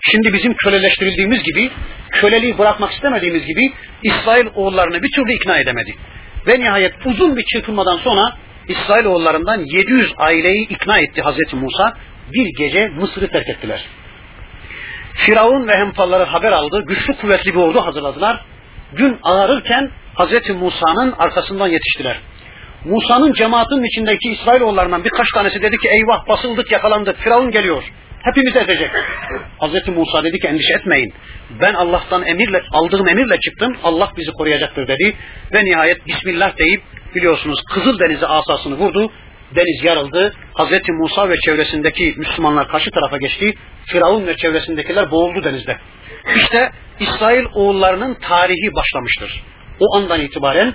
Speaker 1: Şimdi bizim köleleştirildiğimiz gibi, köleliği bırakmak istemediğimiz gibi İsrail oğullarını bir türlü ikna edemedi. Ve nihayet uzun bir çırpınmadan sonra İsrail oğullarından 700 aileyi ikna etti Hazreti Musa. Bir gece Mısır'ı terk ettiler. Firavun ve hemfalları haber aldı. Güçlü kuvvetli bir ordu hazırladılar. Gün ağarırken Hazreti Musa'nın arkasından yetiştiler. Musa'nın cemaatinin içindeki İsrailoğullarından birkaç tanesi dedi ki eyvah basıldık yakalandık Firavun geliyor. Hepimizi edecek. Hazreti Musa dedi ki endişe etmeyin. Ben Allah'tan emirle, aldığım emirle çıktım. Allah bizi koruyacaktır dedi. Ve nihayet Bismillah deyip biliyorsunuz Kızıl Denizi asasını vurdu. Deniz yarıldı. Hazreti Musa ve çevresindeki Müslümanlar karşı tarafa geçti. Firavun ve çevresindekiler boğuldu denizde. İşte İsrail oğullarının tarihi başlamıştır. O andan itibaren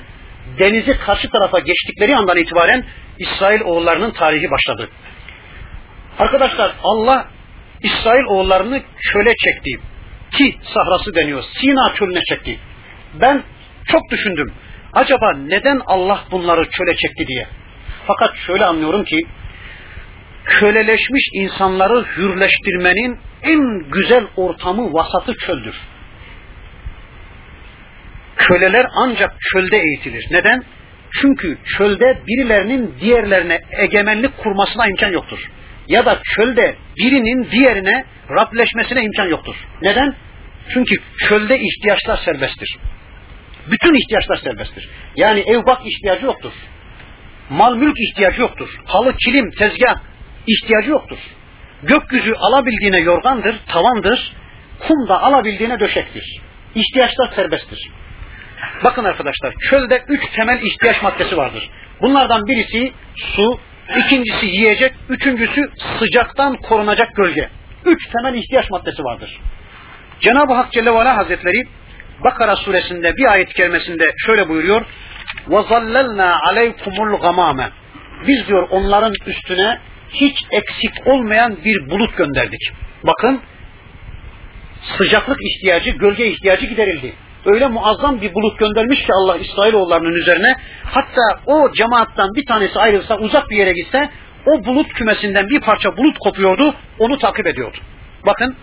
Speaker 1: denizi karşı tarafa geçtikleri andan itibaren İsrail oğullarının tarihi başladı. Arkadaşlar Allah İsrail oğullarını köle çekti. Ki sahrası deniyor. Sina çölüne çekti. Ben çok düşündüm. Acaba neden Allah bunları köle çekti diye. Fakat şöyle anlıyorum ki köleleşmiş insanları hürleştirmenin en güzel ortamı vasatı çöldür. Köleler ancak çölde eğitilir. Neden? Çünkü çölde birilerinin diğerlerine egemenlik kurmasına imkan yoktur. Ya da çölde birinin diğerine Rableşmesine imkan yoktur. Neden? Çünkü çölde ihtiyaçlar serbesttir. Bütün ihtiyaçlar serbesttir. Yani ev bak ihtiyacı yoktur. Mal mülk ihtiyacı yoktur. Halı, kilim, tezgah ihtiyacı yoktur. Gökyüzü alabildiğine yorgandır, tavandır. Kum da alabildiğine döşektir. İhtiyaçlar serbesttir. Bakın arkadaşlar çölde üç temel ihtiyaç maddesi vardır. Bunlardan birisi su, ikincisi yiyecek, üçüncüsü sıcaktan korunacak gölge. Üç temel ihtiyaç maddesi vardır. Cenab-ı Hak Celle ve Hazretleri Bakara suresinde bir ayet kerimesinde şöyle buyuruyor. وَظَلَّلْنَا عَلَيْكُمُ الْغَمَامَ Biz diyor onların üstüne hiç eksik olmayan bir bulut gönderdik. Bakın sıcaklık ihtiyacı, gölge ihtiyacı giderildi öyle muazzam bir bulut göndermiş ki Allah İsrailoğullarının üzerine. Hatta o cemaattan bir tanesi ayrılsa uzak bir yere gitse o bulut kümesinden bir parça bulut kopuyordu onu takip ediyordu. Bakın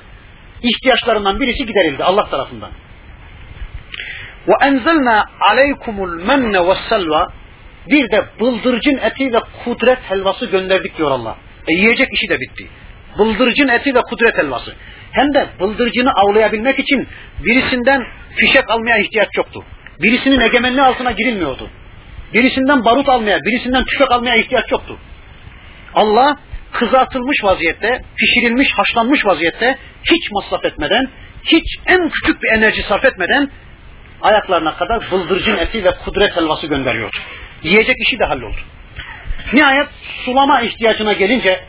Speaker 1: ihtiyaçlarından birisi giderildi Allah tarafından. Ve enzelna aleykumul menne ve selva bir de bıldırcın eti ve kudret helvası gönderdik diyor Allah. E yiyecek işi de bitti. Bıldırcın eti ve kudret helvası. Hem de bıldırcını avlayabilmek için birisinden fişek almaya ihtiyaç yoktu. Birisinin egemenliği altına girilmiyordu. Birisinden barut almaya, birisinden tüfek almaya ihtiyaç yoktu. Allah kızartılmış vaziyette, pişirilmiş, haşlanmış vaziyette hiç masraf etmeden, hiç en küçük bir enerji sarf etmeden ayaklarına kadar bıldırcın eti ve kudret helvası gönderiyordu. Yiyecek işi de halloldu. Nihayet sulama ihtiyacına gelince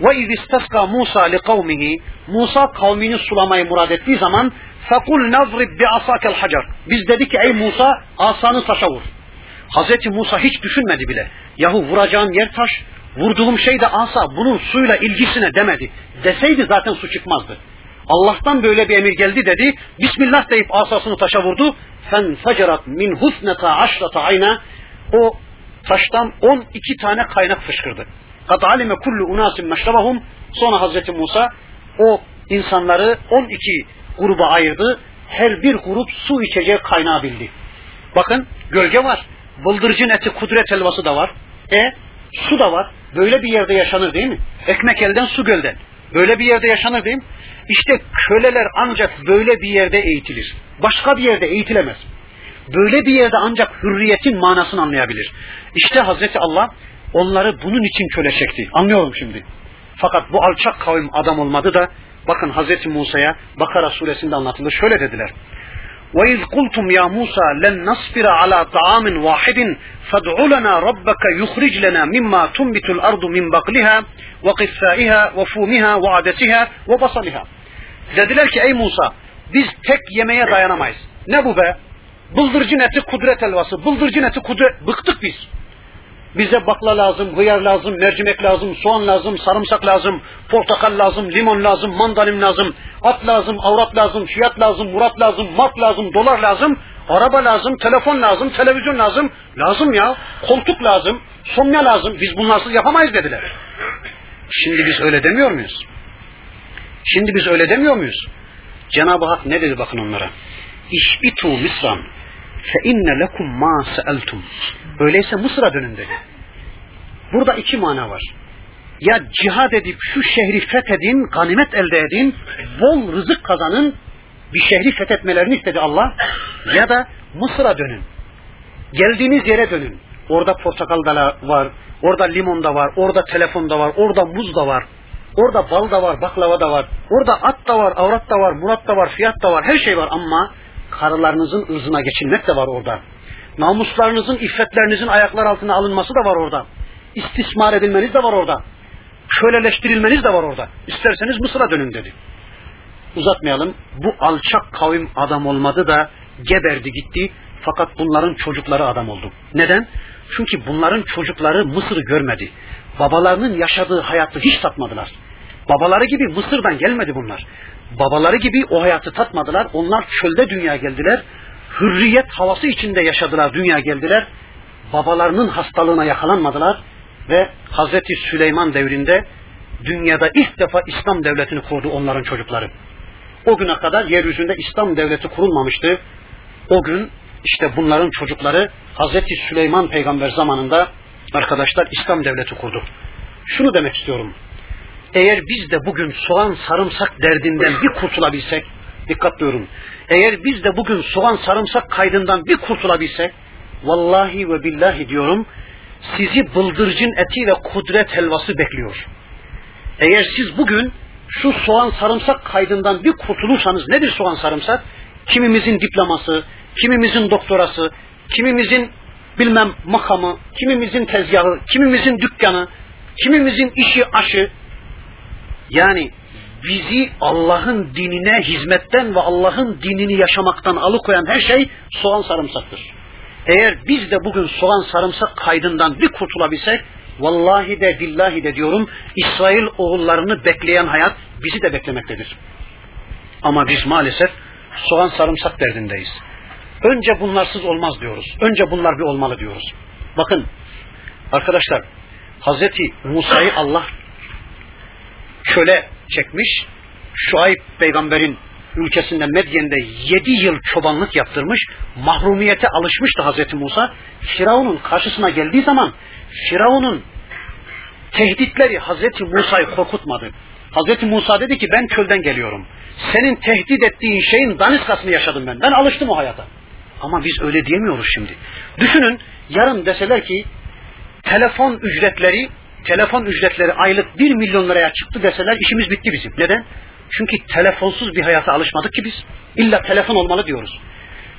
Speaker 1: ve iz istaska Musa li Musa kavmini sulamayı murad ettiği zaman fakul nazrib bi asakel hacer. Biz dedik ki ey Musa asanı taşa vur. Hazreti Musa hiç düşünmedi bile. Yahu vuracağım yer taş, vurduğum şey de asa, bunun suyla ilgisine demedi. Deseydi zaten su çıkmazdı. Allah'tan böyle bir emir geldi dedi. Bismillah deyip asasını taşa vurdu. Fen facerat min husneta aşrata ayna. O taştan 12 tane kaynak fışkırdı. Kad alime kullu unasim meşrabahum. Sonra Hazreti Musa o insanları 12 gruba ayırdı. Her bir grup su içeceği kaynağı bildi. Bakın gölge var. Bıldırcın eti kudret helvası da var. E su da var. Böyle bir yerde yaşanır değil mi? Ekmek elden su gölden. Böyle bir yerde yaşanır değil mi? İşte köleler ancak böyle bir yerde eğitilir. Başka bir yerde eğitilemez. Böyle bir yerde ancak hürriyetin manasını anlayabilir. İşte Hazreti Allah onları bunun için köle çekti. Anlıyorum şimdi. Fakat bu alçak kavim adam olmadı da bakın Hazreti Musa'ya Bakara suresinde anlatılır. Şöyle dediler. وَاِذْ قُلْتُمْ يَا مُوسَى لَنْ نَصْبِرَ عَلَى طَعَامٍ وَاحِدٍ فَادْعُ لَنَا رَبَّكَ يُخْرِجْ لَنَا مِمَّا تُنْبِتُ الْأَرْضُ مِنْ بَقْلِهَا ve kıssaiha ve fumiha ve. Dediler ki ey Musa biz tek yemeğe dayanamayız. Ne bu be? Bıldırcın eti kudret elvası. Bıldırcın eti kudret. Bıktık biz. Bize bakla lazım, hıyar lazım, mercimek lazım, soğan lazım, sarımsak lazım, portakal lazım, limon lazım, mandalin lazım, at lazım, avrat lazım, şiat lazım, murat lazım, mark lazım, dolar lazım, araba lazım, telefon lazım, televizyon lazım, lazım ya, koltuk lazım, somya lazım, biz bunlarsız yapamayız dediler. Şimdi biz öyle demiyor muyuz? Şimdi biz öyle demiyor muyuz? Cenab-ı Hak ne dedi bakın onlara? İşbitu misran fe inne lekum ma seeltum. Öyleyse Mısır'a dönün dedi. Burada iki mana var. Ya cihad edip şu şehri fethedin, ganimet elde edin, bol rızık kazanın, bir şehri fethetmelerini istedi Allah. Ya da Mısır'a dönün. Geldiğiniz yere dönün. Orada portakal da var, orada limon da var, orada telefon da var, orada muz da var, orada bal da var, baklava da var, orada at da var, avrat da var, murat da var, fiyat da var, her şey var ama karılarınızın ırzına geçilmek de var orada. Namuslarınızın, iffetlerinizin ayaklar altına alınması da var orada. İstismar edilmeniz de var orada. Köleleştirilmeniz de var orada. İsterseniz Mısır'a dönün dedi. Uzatmayalım. Bu alçak kavim adam olmadı da geberdi gitti. Fakat bunların çocukları adam oldu. Neden? Çünkü bunların çocukları Mısır'ı görmedi. Babalarının yaşadığı hayatı hiç tatmadılar. Babaları gibi Mısır'dan gelmedi bunlar. Babaları gibi o hayatı tatmadılar. Onlar çölde dünya geldiler. Hürriyet havası içinde yaşadılar, dünya geldiler. Babalarının hastalığına yakalanmadılar ve Hazreti Süleyman devrinde dünyada ilk defa İslam devletini kurdu onların çocukları. O güne kadar yeryüzünde İslam devleti kurulmamıştı. O gün işte bunların çocukları Hazreti Süleyman peygamber zamanında arkadaşlar İslam devleti kurdu. Şunu demek istiyorum. Eğer biz de bugün soğan sarımsak derdinden bir kurtulabilsek, dikkat diyorum. Eğer biz de bugün soğan sarımsak kaydından bir kurtulabilsek, vallahi ve billahi diyorum, sizi bıldırcın eti ve kudret helvası bekliyor. Eğer siz bugün şu soğan sarımsak kaydından bir kurtulursanız nedir soğan sarımsak? Kimimizin diploması, kimimizin doktorası, kimimizin bilmem makamı, kimimizin tezgahı, kimimizin dükkanı, kimimizin işi aşı, yani bizi Allah'ın dinine hizmetten ve Allah'ın dinini yaşamaktan alıkoyan her şey soğan sarımsaktır. Eğer biz de bugün soğan sarımsak kaydından bir kurtulabilsek, vallahi de billahi de diyorum, İsrail oğullarını bekleyen hayat bizi de beklemektedir. Ama biz maalesef soğan sarımsak derdindeyiz. Önce bunlarsız olmaz diyoruz. Önce bunlar bir olmalı diyoruz. Bakın arkadaşlar Hazreti Musa'yı Allah köle çekmiş. Şuayb peygamberin ülkesinde Medyen'de yedi yıl çobanlık yaptırmış. Mahrumiyete alışmıştı Hazreti Musa. Firavun'un karşısına geldiği zaman Firavun'un tehditleri Hazreti Musa'yı korkutmadı. Hazreti Musa dedi ki ben çölden geliyorum. Senin tehdit ettiğin şeyin daniskasını yaşadım ben. Ben alıştım o hayata. Ama biz öyle diyemiyoruz şimdi. Düşünün yarın deseler ki telefon ücretleri telefon ücretleri aylık 1 milyon liraya çıktı deseler işimiz bitti bizim. Neden? Çünkü telefonsuz bir hayata alışmadık ki biz. İlla telefon olmalı diyoruz.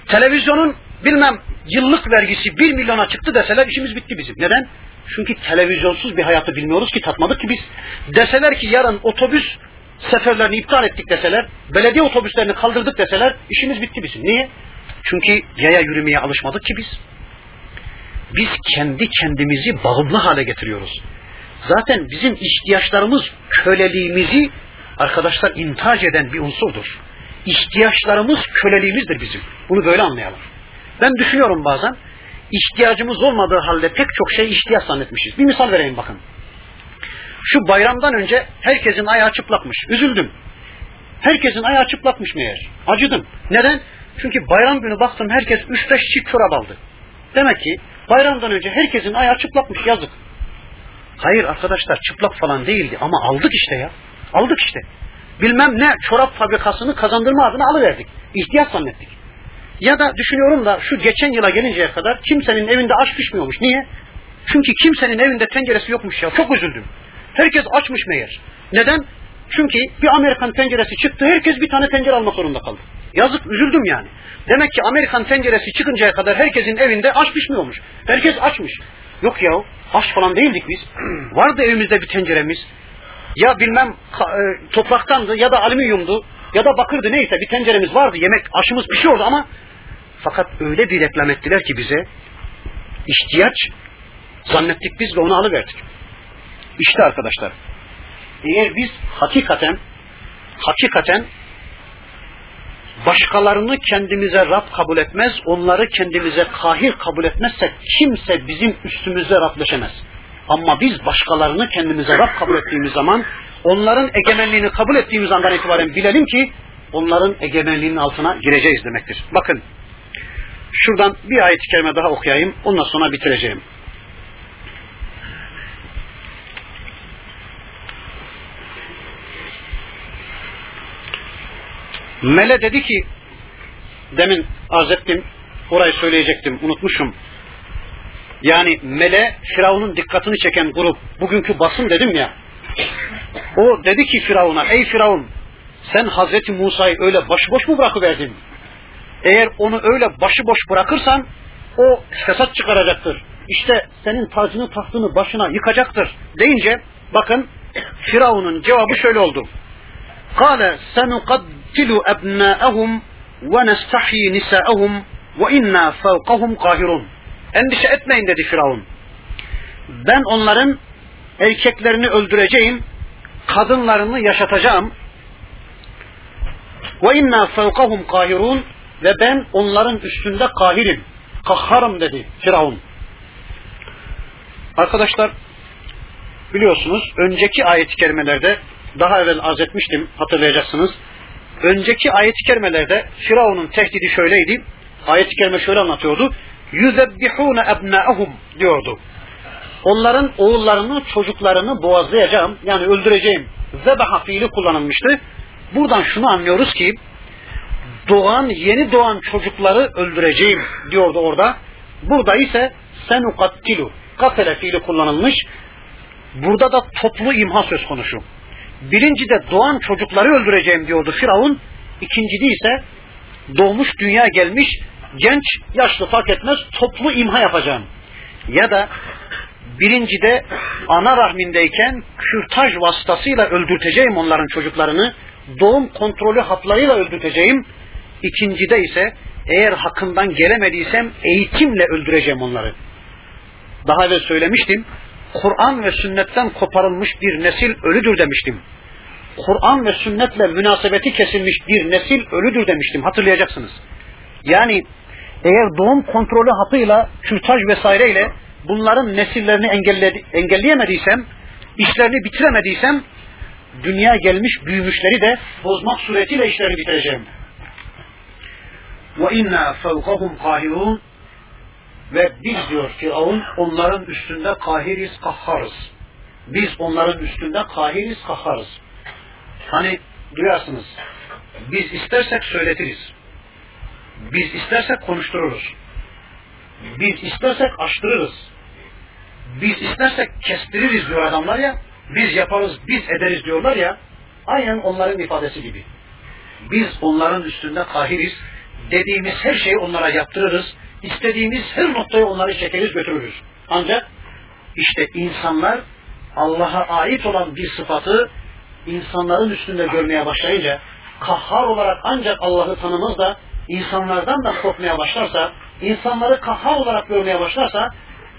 Speaker 1: Televizyonun bilmem yıllık vergisi 1 milyona çıktı deseler işimiz bitti bizim. Neden? Çünkü televizyonsuz bir hayatı bilmiyoruz ki tatmadık ki biz. Deseler ki yarın otobüs seferlerini iptal ettik deseler, belediye otobüslerini kaldırdık deseler işimiz bitti bizim. Niye? Çünkü yaya yürümeye alışmadık ki biz. Biz kendi kendimizi bağımlı hale getiriyoruz. Zaten bizim ihtiyaçlarımız köleliğimizi arkadaşlar intihac eden bir unsurdur. İhtiyaçlarımız köleliğimizdir bizim. Bunu böyle anlayalım. Ben düşünüyorum bazen ihtiyacımız olmadığı halde pek çok şey ihtiyaç zannetmişiz. Bir misal vereyim bakın. Şu bayramdan önce herkesin ayağı çıplakmış. Üzüldüm. Herkesin ayağı çıplakmış meğer. Acıdım. Neden? Çünkü bayram günü baktım herkes 3-5 çift çorap aldı. Demek ki bayramdan önce herkesin ayağı çıplakmış yazık. Hayır arkadaşlar çıplak falan değildi ama aldık işte ya. Aldık işte. Bilmem ne çorap fabrikasını kazandırma adına alıverdik. İhtiyaç zannettik. Ya da düşünüyorum da şu geçen yıla gelinceye kadar kimsenin evinde aş pişmiyormuş. Niye? Çünkü kimsenin evinde tenceresi yokmuş ya. Çok üzüldüm. Herkes açmış meğer. Neden? Çünkü bir Amerikan tenceresi çıktı, herkes bir tane tencere almak zorunda kaldı. Yazık, üzüldüm yani. Demek ki Amerikan tenceresi çıkıncaya kadar herkesin evinde aş pişmiyormuş. Herkes açmış. Yok ya, aç falan değildik biz. Vardı evimizde bir tenceremiz. Ya bilmem e, topraktandı ya da alüminyumdu ya da bakırdı neyse bir tenceremiz vardı. Yemek aşımız pişiyordu ama fakat öyle bir reklam ettiler ki bize ihtiyaç zannettik biz ve onu alıverdik. İşte arkadaşlar eğer biz hakikaten hakikaten başkalarını kendimize Rab kabul etmez, onları kendimize kahir kabul etmezsek kimse bizim üstümüze Rableşemez. Ama biz başkalarını kendimize Rab kabul ettiğimiz zaman onların egemenliğini kabul ettiğimiz andan itibaren bilelim ki onların egemenliğinin altına gireceğiz demektir. Bakın şuradan bir ayet-i kerime daha okuyayım ondan sonra bitireceğim. Mele dedi ki demin arz ettim orayı söyleyecektim unutmuşum. Yani Mele Firavun'un dikkatini çeken grup bugünkü basın dedim ya o dedi ki Firavun'a ey Firavun sen Hazreti Musa'yı öyle başıboş mu bırakıverdin? Eğer onu öyle başıboş bırakırsan o fesat çıkaracaktır. İşte senin tacını tahtını başına yıkacaktır deyince bakın Firavun'un cevabı şöyle oldu. Kale senuqaddilu ebnâehum ve nestahyi nisâehum ve inna fevkahum kahirun. Endişe etmeyin dedi Firavun. Ben onların erkeklerini öldüreceğim, kadınlarını yaşatacağım. Ve inna fevkahum kahirun ve ben onların üstünde kahirim, kahharım dedi Firavun. Arkadaşlar biliyorsunuz önceki ayet-i kerimelerde daha evvel arz etmiştim hatırlayacaksınız. Önceki ayet-i kerimelerde Firavun'un tehdidi şöyleydi. Ayet-i kerime şöyle anlatıyordu. Yüzebbihûne ebnâehum diyordu. Onların oğullarını, çocuklarını boğazlayacağım. Yani öldüreceğim. Zebaha fiili kullanılmıştı. Buradan şunu anlıyoruz ki doğan, yeni doğan çocukları öldüreceğim diyordu orada. Burada ise senukattilu. Katele fiili kullanılmış. Burada da toplu imha söz konusu. Birincide doğan çocukları öldüreceğim diyordu Firavun. İkincide ise doğmuş dünya gelmiş genç yaşlı fark etmez toplu imha yapacağım. Ya da birincide ana rahmindeyken kürtaj vasıtasıyla öldürteceğim onların çocuklarını. Doğum kontrolü haplarıyla öldürteceğim. İkincide ise eğer hakkından gelemediysem eğitimle öldüreceğim onları. Daha evvel söylemiştim. Kur'an ve sünnetten koparılmış bir nesil ölüdür demiştim. Kur'an ve sünnetle münasebeti kesilmiş bir nesil ölüdür demiştim. Hatırlayacaksınız. Yani eğer doğum kontrolü hapıyla, kürtaj vesaireyle bunların nesillerini engelleyemediysem, işlerini bitiremediysem, dünya gelmiş büyümüşleri de bozmak suretiyle işlerini bitireceğim. Ve inna fevkahum kahirun ve biz diyor Firavun onların üstünde kahiriz, kahharız. Biz onların üstünde kahiriz, kahharız. Hani duyarsınız. Biz istersek söyletiriz. Biz istersek konuştururuz. Biz istersek açtırırız. Biz istersek kestiririz diyor adamlar ya. Biz yaparız, biz ederiz diyorlar ya. Aynen onların ifadesi gibi. Biz onların üstünde kahiriz. Dediğimiz her şeyi onlara yaptırırız. İstediğimiz her noktaya onları çekeriz götürürüz. Ancak işte insanlar Allah'a ait olan bir sıfatı insanların üstünde görmeye başlayınca kahhar olarak ancak Allah'ı tanımaz da insanlardan da korkmaya başlarsa, insanları kahhar olarak görmeye başlarsa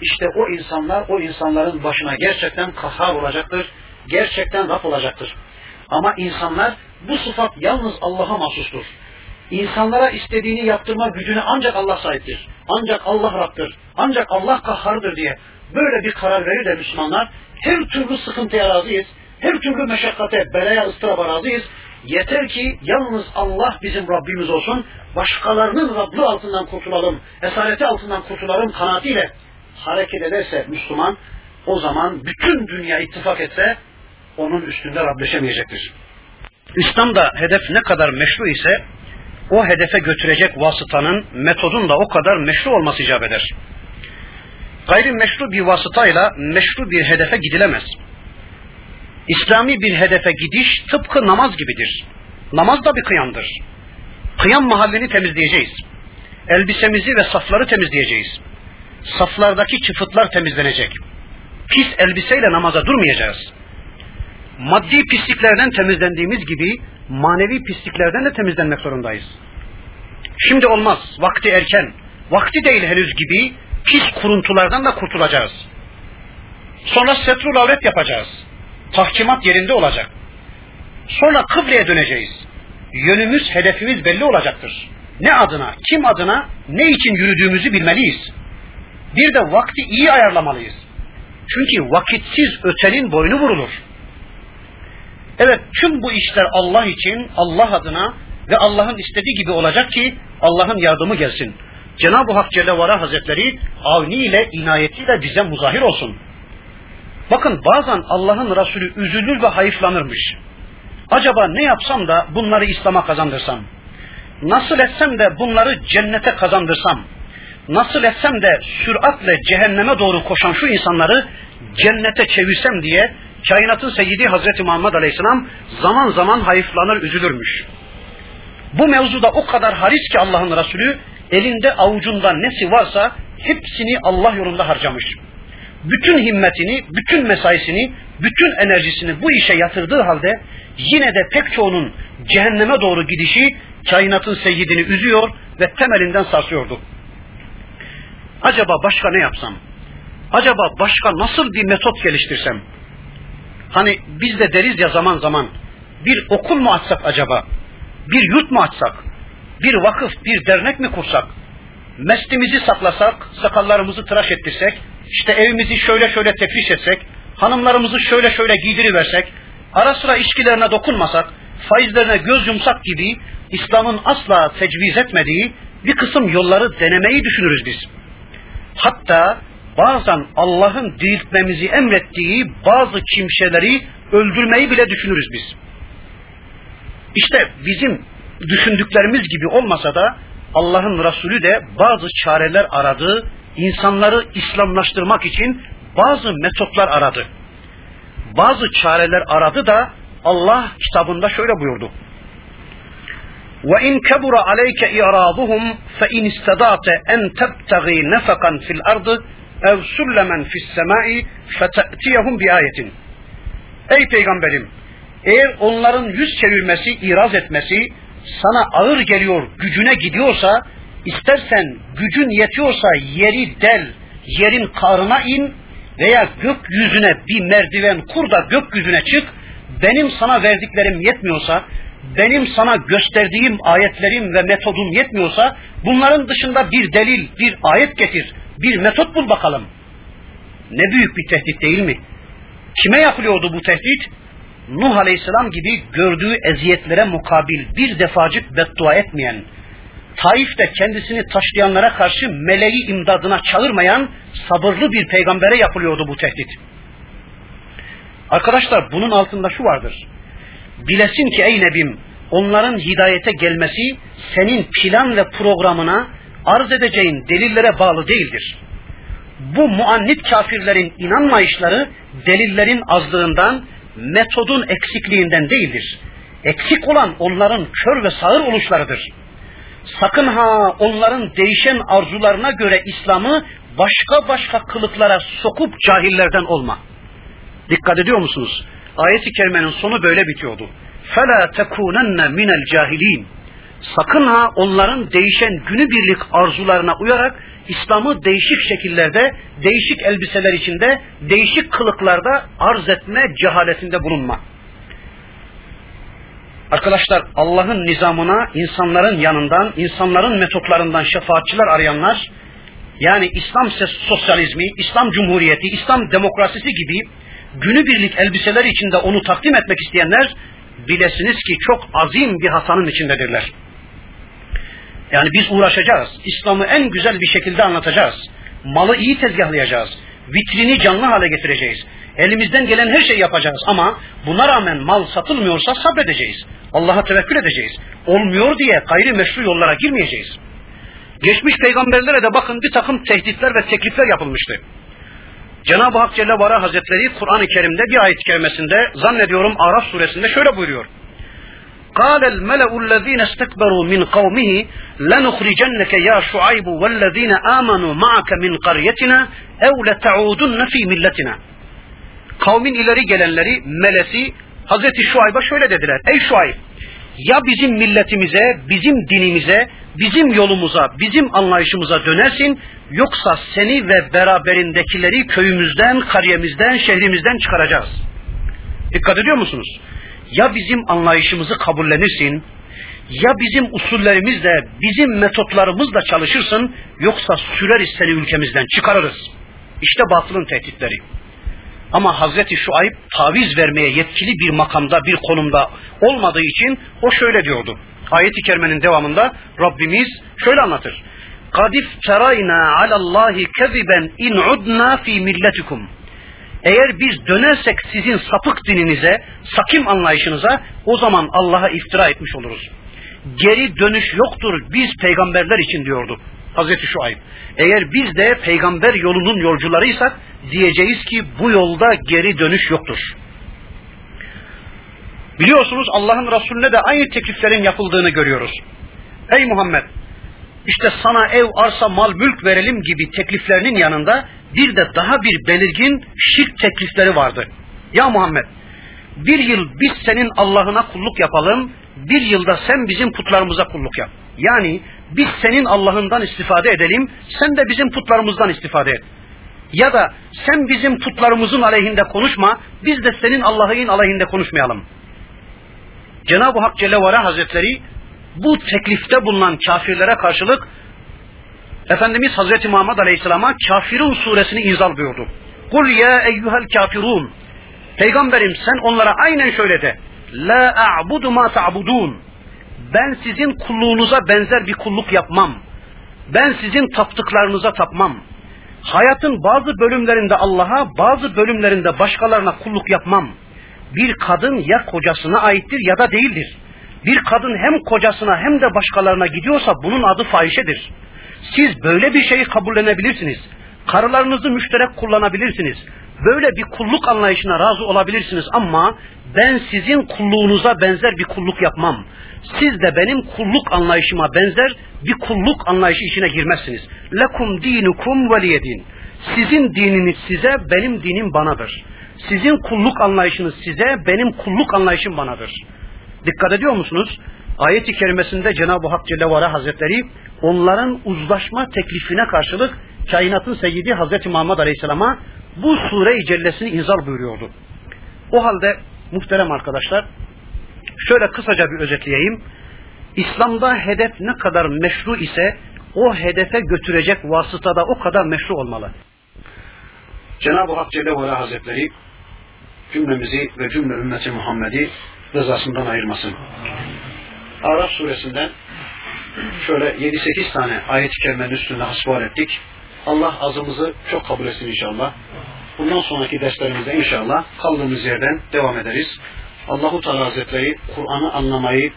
Speaker 1: işte o insanlar o insanların başına gerçekten kahhar olacaktır. Gerçekten Rab olacaktır. Ama insanlar bu sıfat yalnız Allah'a mahsustur. İnsanlara istediğini yaptırma gücüne ancak Allah sahiptir. Ancak Allah Rab'dır. Ancak Allah kahhardır diye böyle bir karar verir de Müslümanlar her türlü sıkıntıya razıyız. Her türlü meşakkate, belaya, ıstıraba razıyız. Yeter ki yalnız Allah bizim Rabbimiz olsun. Başkalarının Rabbi altından kurtulalım. Esareti altından kurtulalım kanaatiyle hareket ederse Müslüman o zaman bütün dünya ittifak etse onun üstünde Rableşemeyecektir. İslam'da hedef ne kadar meşru ise o hedefe götürecek vasıtanın, metodun da o kadar meşru olması icap eder. Gayri meşru bir vasıtayla meşru bir hedefe gidilemez. İslami bir hedefe gidiş tıpkı namaz gibidir. Namaz da bir kıyamdır. Kıyam mahallini temizleyeceğiz. Elbisemizi ve safları temizleyeceğiz. Saflardaki çıfıtlar temizlenecek. Pis elbiseyle namaza durmayacağız. Maddi pisliklerden temizlendiğimiz gibi manevi pisliklerden de temizlenmek zorundayız. Şimdi olmaz. Vakti erken. Vakti değil henüz gibi pis kuruntulardan da kurtulacağız. Sonra setru avret yapacağız. Tahkimat yerinde olacak. Sonra kıbleye döneceğiz. Yönümüz, hedefimiz belli olacaktır. Ne adına, kim adına, ne için yürüdüğümüzü bilmeliyiz. Bir de vakti iyi ayarlamalıyız. Çünkü vakitsiz ötenin boynu vurulur. Evet tüm bu işler Allah için, Allah adına ve Allah'ın istediği gibi olacak ki Allah'ın yardımı gelsin. Cenab-ı Hak Celle Vara Hazretleri avni ile inayetiyle bize muzahir olsun. Bakın bazen Allah'ın Resulü üzülür ve hayıflanırmış. Acaba ne yapsam da bunları İslam'a kazandırsam? Nasıl etsem de bunları cennete kazandırsam? Nasıl etsem de süratle cehenneme doğru koşan şu insanları cennete çevirsem diye kainatın seyyidi Hazreti Muhammed Aleyhisselam zaman zaman hayıflanır, üzülürmüş. Bu mevzuda o kadar haris ki Allah'ın Resulü elinde avucunda nesi varsa hepsini Allah yolunda harcamış. Bütün himmetini, bütün mesaisini, bütün enerjisini bu işe yatırdığı halde yine de pek çoğunun cehenneme doğru gidişi kainatın seyyidini üzüyor ve temelinden sarsıyordu. Acaba başka ne yapsam? Acaba başka nasıl bir metot geliştirsem? Hani biz de deriz ya zaman zaman bir okul mu açsak acaba? Bir yurt mu açsak? Bir vakıf, bir dernek mi kursak? Meslimizi saklasak, sakallarımızı tıraş ettirsek, işte evimizi şöyle şöyle tefriş etsek, hanımlarımızı şöyle şöyle giydiriversek, ara sıra içkilerine dokunmasak, faizlerine göz yumsak gibi İslam'ın asla tecviz etmediği bir kısım yolları denemeyi düşünürüz biz. Hatta bazen Allah'ın diriltmemizi emrettiği bazı kimseleri öldürmeyi bile düşünürüz biz. İşte bizim düşündüklerimiz gibi olmasa da Allah'ın Resulü de bazı çareler aradı, insanları İslamlaştırmak için bazı metotlar aradı. Bazı çareler aradı da Allah kitabında şöyle buyurdu. وَاِنْ كَبُرَ عَلَيْكَ اِعْرَاضُهُمْ فَاِنْ اِسْتَدَعْتَ اَنْ تَبْتَغِي نَفَقًا فِي الْأَرْضِ ev süllemen fis semai fete'tiyehum bi ayetin. Ey peygamberim, eğer onların yüz çevirmesi, iraz etmesi sana ağır geliyor, gücüne gidiyorsa, istersen gücün yetiyorsa yeri del, yerin karına in veya gökyüzüne bir merdiven kur da gökyüzüne çık, benim sana verdiklerim yetmiyorsa, benim sana gösterdiğim ayetlerim ve metodum yetmiyorsa, bunların dışında bir delil, bir ayet getir bir metot bul bakalım. Ne büyük bir tehdit değil mi? Kime yapılıyordu bu tehdit? Nuh Aleyhisselam gibi gördüğü eziyetlere mukabil bir defacık beddua etmeyen, Taif'te kendisini taşlayanlara karşı meleği imdadına çağırmayan sabırlı bir peygambere yapılıyordu bu tehdit. Arkadaşlar bunun altında şu vardır. Bilesin ki ey Nebim onların hidayete gelmesi senin plan ve programına arz edeceğin delillere bağlı değildir. Bu muannit kafirlerin inanmayışları delillerin azlığından metodun eksikliğinden değildir. Eksik olan onların kör ve sağır oluşlarıdır. Sakın ha onların değişen arzularına göre İslam'ı başka başka kılıklara sokup cahillerden olma. Dikkat ediyor musunuz? Ayet-i kerimenin sonu böyle bitiyordu. فَلَا تَكُونَنَّ مِنَ الْجَاهِلِينَ Sakın ha onların değişen günübirlik arzularına uyarak İslam'ı değişik şekillerde, değişik elbiseler içinde, değişik kılıklarda arz etme cehaletinde bulunma. Arkadaşlar Allah'ın nizamına insanların yanından, insanların metotlarından şefaatçiler arayanlar, yani İslam sosyalizmi, İslam cumhuriyeti, İslam demokrasisi gibi günübirlik elbiseler içinde onu takdim etmek isteyenler, bilesiniz ki çok azim bir hatanın içindedirler. Yani biz uğraşacağız. İslam'ı en güzel bir şekilde anlatacağız. Malı iyi tezgahlayacağız. Vitrini canlı hale getireceğiz. Elimizden gelen her şeyi yapacağız ama buna rağmen mal satılmıyorsa sabredeceğiz. Allah'a tevekkül edeceğiz. Olmuyor diye gayri meşru yollara girmeyeceğiz. Geçmiş peygamberlere de bakın bir takım tehditler ve teklifler yapılmıştı. Cenab-ı Hak Celle Vara Hazretleri Kur'an-ı Kerim'de bir ayet-i kerimesinde zannediyorum Araf suresinde şöyle buyuruyor. قال الملأ الذين استكبروا من قومه لنخرجنك يا شعيب والذين آمنوا معك من قريتنا أو لتعودن في ملتنا Kavmin ileri gelenleri melesi Hazreti Şuayb'a şöyle dediler. Ey Şuayb ya bizim milletimize, bizim dinimize, bizim yolumuza, bizim anlayışımıza dönersin yoksa seni ve beraberindekileri köyümüzden, kariyemizden, şehrimizden çıkaracağız. Dikkat ediyor musunuz? Ya bizim anlayışımızı kabullenirsin, ya bizim usullerimizle, bizim metotlarımızla çalışırsın, yoksa süreriz seni ülkemizden, çıkarırız. İşte batılın tehditleri. Ama Hazreti Şuayb taviz vermeye yetkili bir makamda, bir konumda olmadığı için o şöyle diyordu. Ayet-i kerimenin devamında Rabbimiz şöyle anlatır. قَدْ اِفْتَرَيْنَا عَلَى اللّٰهِ كَذِبًا اِنْ عُدْنَا ف۪ي مِلَّتِكُمْ eğer biz dönersek sizin sapık dininize, sakim anlayışınıza o zaman Allah'a iftira etmiş oluruz. Geri dönüş yoktur biz peygamberler için diyordu Hazreti Şuayb. Eğer biz de peygamber yolunun yolcularıysak diyeceğiz ki bu yolda geri dönüş yoktur. Biliyorsunuz Allah'ın Resulüne de aynı tekliflerin yapıldığını görüyoruz. Ey Muhammed işte sana ev, arsa, mal, mülk verelim gibi tekliflerinin yanında bir de daha bir belirgin şirk teklifleri vardı. Ya Muhammed bir yıl biz senin Allah'ına kulluk yapalım, bir yılda sen bizim putlarımıza kulluk yap. Yani biz senin Allah'ından istifade edelim, sen de bizim putlarımızdan istifade et. Ya da sen bizim putlarımızın aleyhinde konuşma, biz de senin Allah'ın aleyhinde konuşmayalım. Cenab-ı Hak Celle ve Hazretleri bu teklifte bulunan kafirlere karşılık Efendimiz Hazreti Muhammed Aleyhisselam'a Kafirun suresini inzal buyurdu. Kul ya eyyuhel kafirun. Peygamberim sen onlara aynen şöyle de. La a'budu ma ta'budun. Ben sizin kulluğunuza benzer bir kulluk yapmam. Ben sizin taptıklarınıza tapmam. Hayatın bazı bölümlerinde Allah'a, bazı bölümlerinde başkalarına kulluk yapmam. Bir kadın ya kocasına aittir ya da değildir. Bir kadın hem kocasına hem de başkalarına gidiyorsa bunun adı fahişedir. Siz böyle bir şeyi kabullenebilirsiniz. Karılarınızı müşterek kullanabilirsiniz. Böyle bir kulluk anlayışına razı olabilirsiniz ama ben sizin kulluğunuza benzer bir kulluk yapmam. Siz de benim kulluk anlayışıma benzer bir kulluk anlayışı içine girmezsiniz. Lekum dinukum veliyedin. Sizin dininiz size, benim dinim banadır. Sizin kulluk anlayışınız size, benim kulluk anlayışım banadır. Dikkat ediyor musunuz? Ayet-i kerimesinde Cenab-ı Hak Celle ve Hazretleri onların uzlaşma teklifine karşılık kainatın seyyidi Hazreti Muhammed Aleyhisselam'a bu sure-i cellesini inzal buyuruyordu. O halde muhterem arkadaşlar şöyle kısaca bir özetleyeyim. İslam'da hedef ne kadar meşru ise o hedefe götürecek vasıta da o kadar meşru olmalı. Cenab-ı Hak Celle ve Hazretleri cümlemizi ve cümle ümmeti Muhammed'i rızasından ayırmasın. Araf suresinden şöyle 7-8 tane ayet-i kerimenin üstünde hasbihal ettik. Allah azımızı çok kabul etsin inşallah. Bundan sonraki derslerimizde inşallah kaldığımız yerden devam ederiz. Allahu Teala Hazretleri Kur'an'ı anlamayı,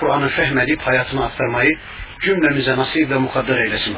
Speaker 1: Kur'an'ı fehmedip hayatına aktarmayı cümlemize nasip ve mukadder eylesin.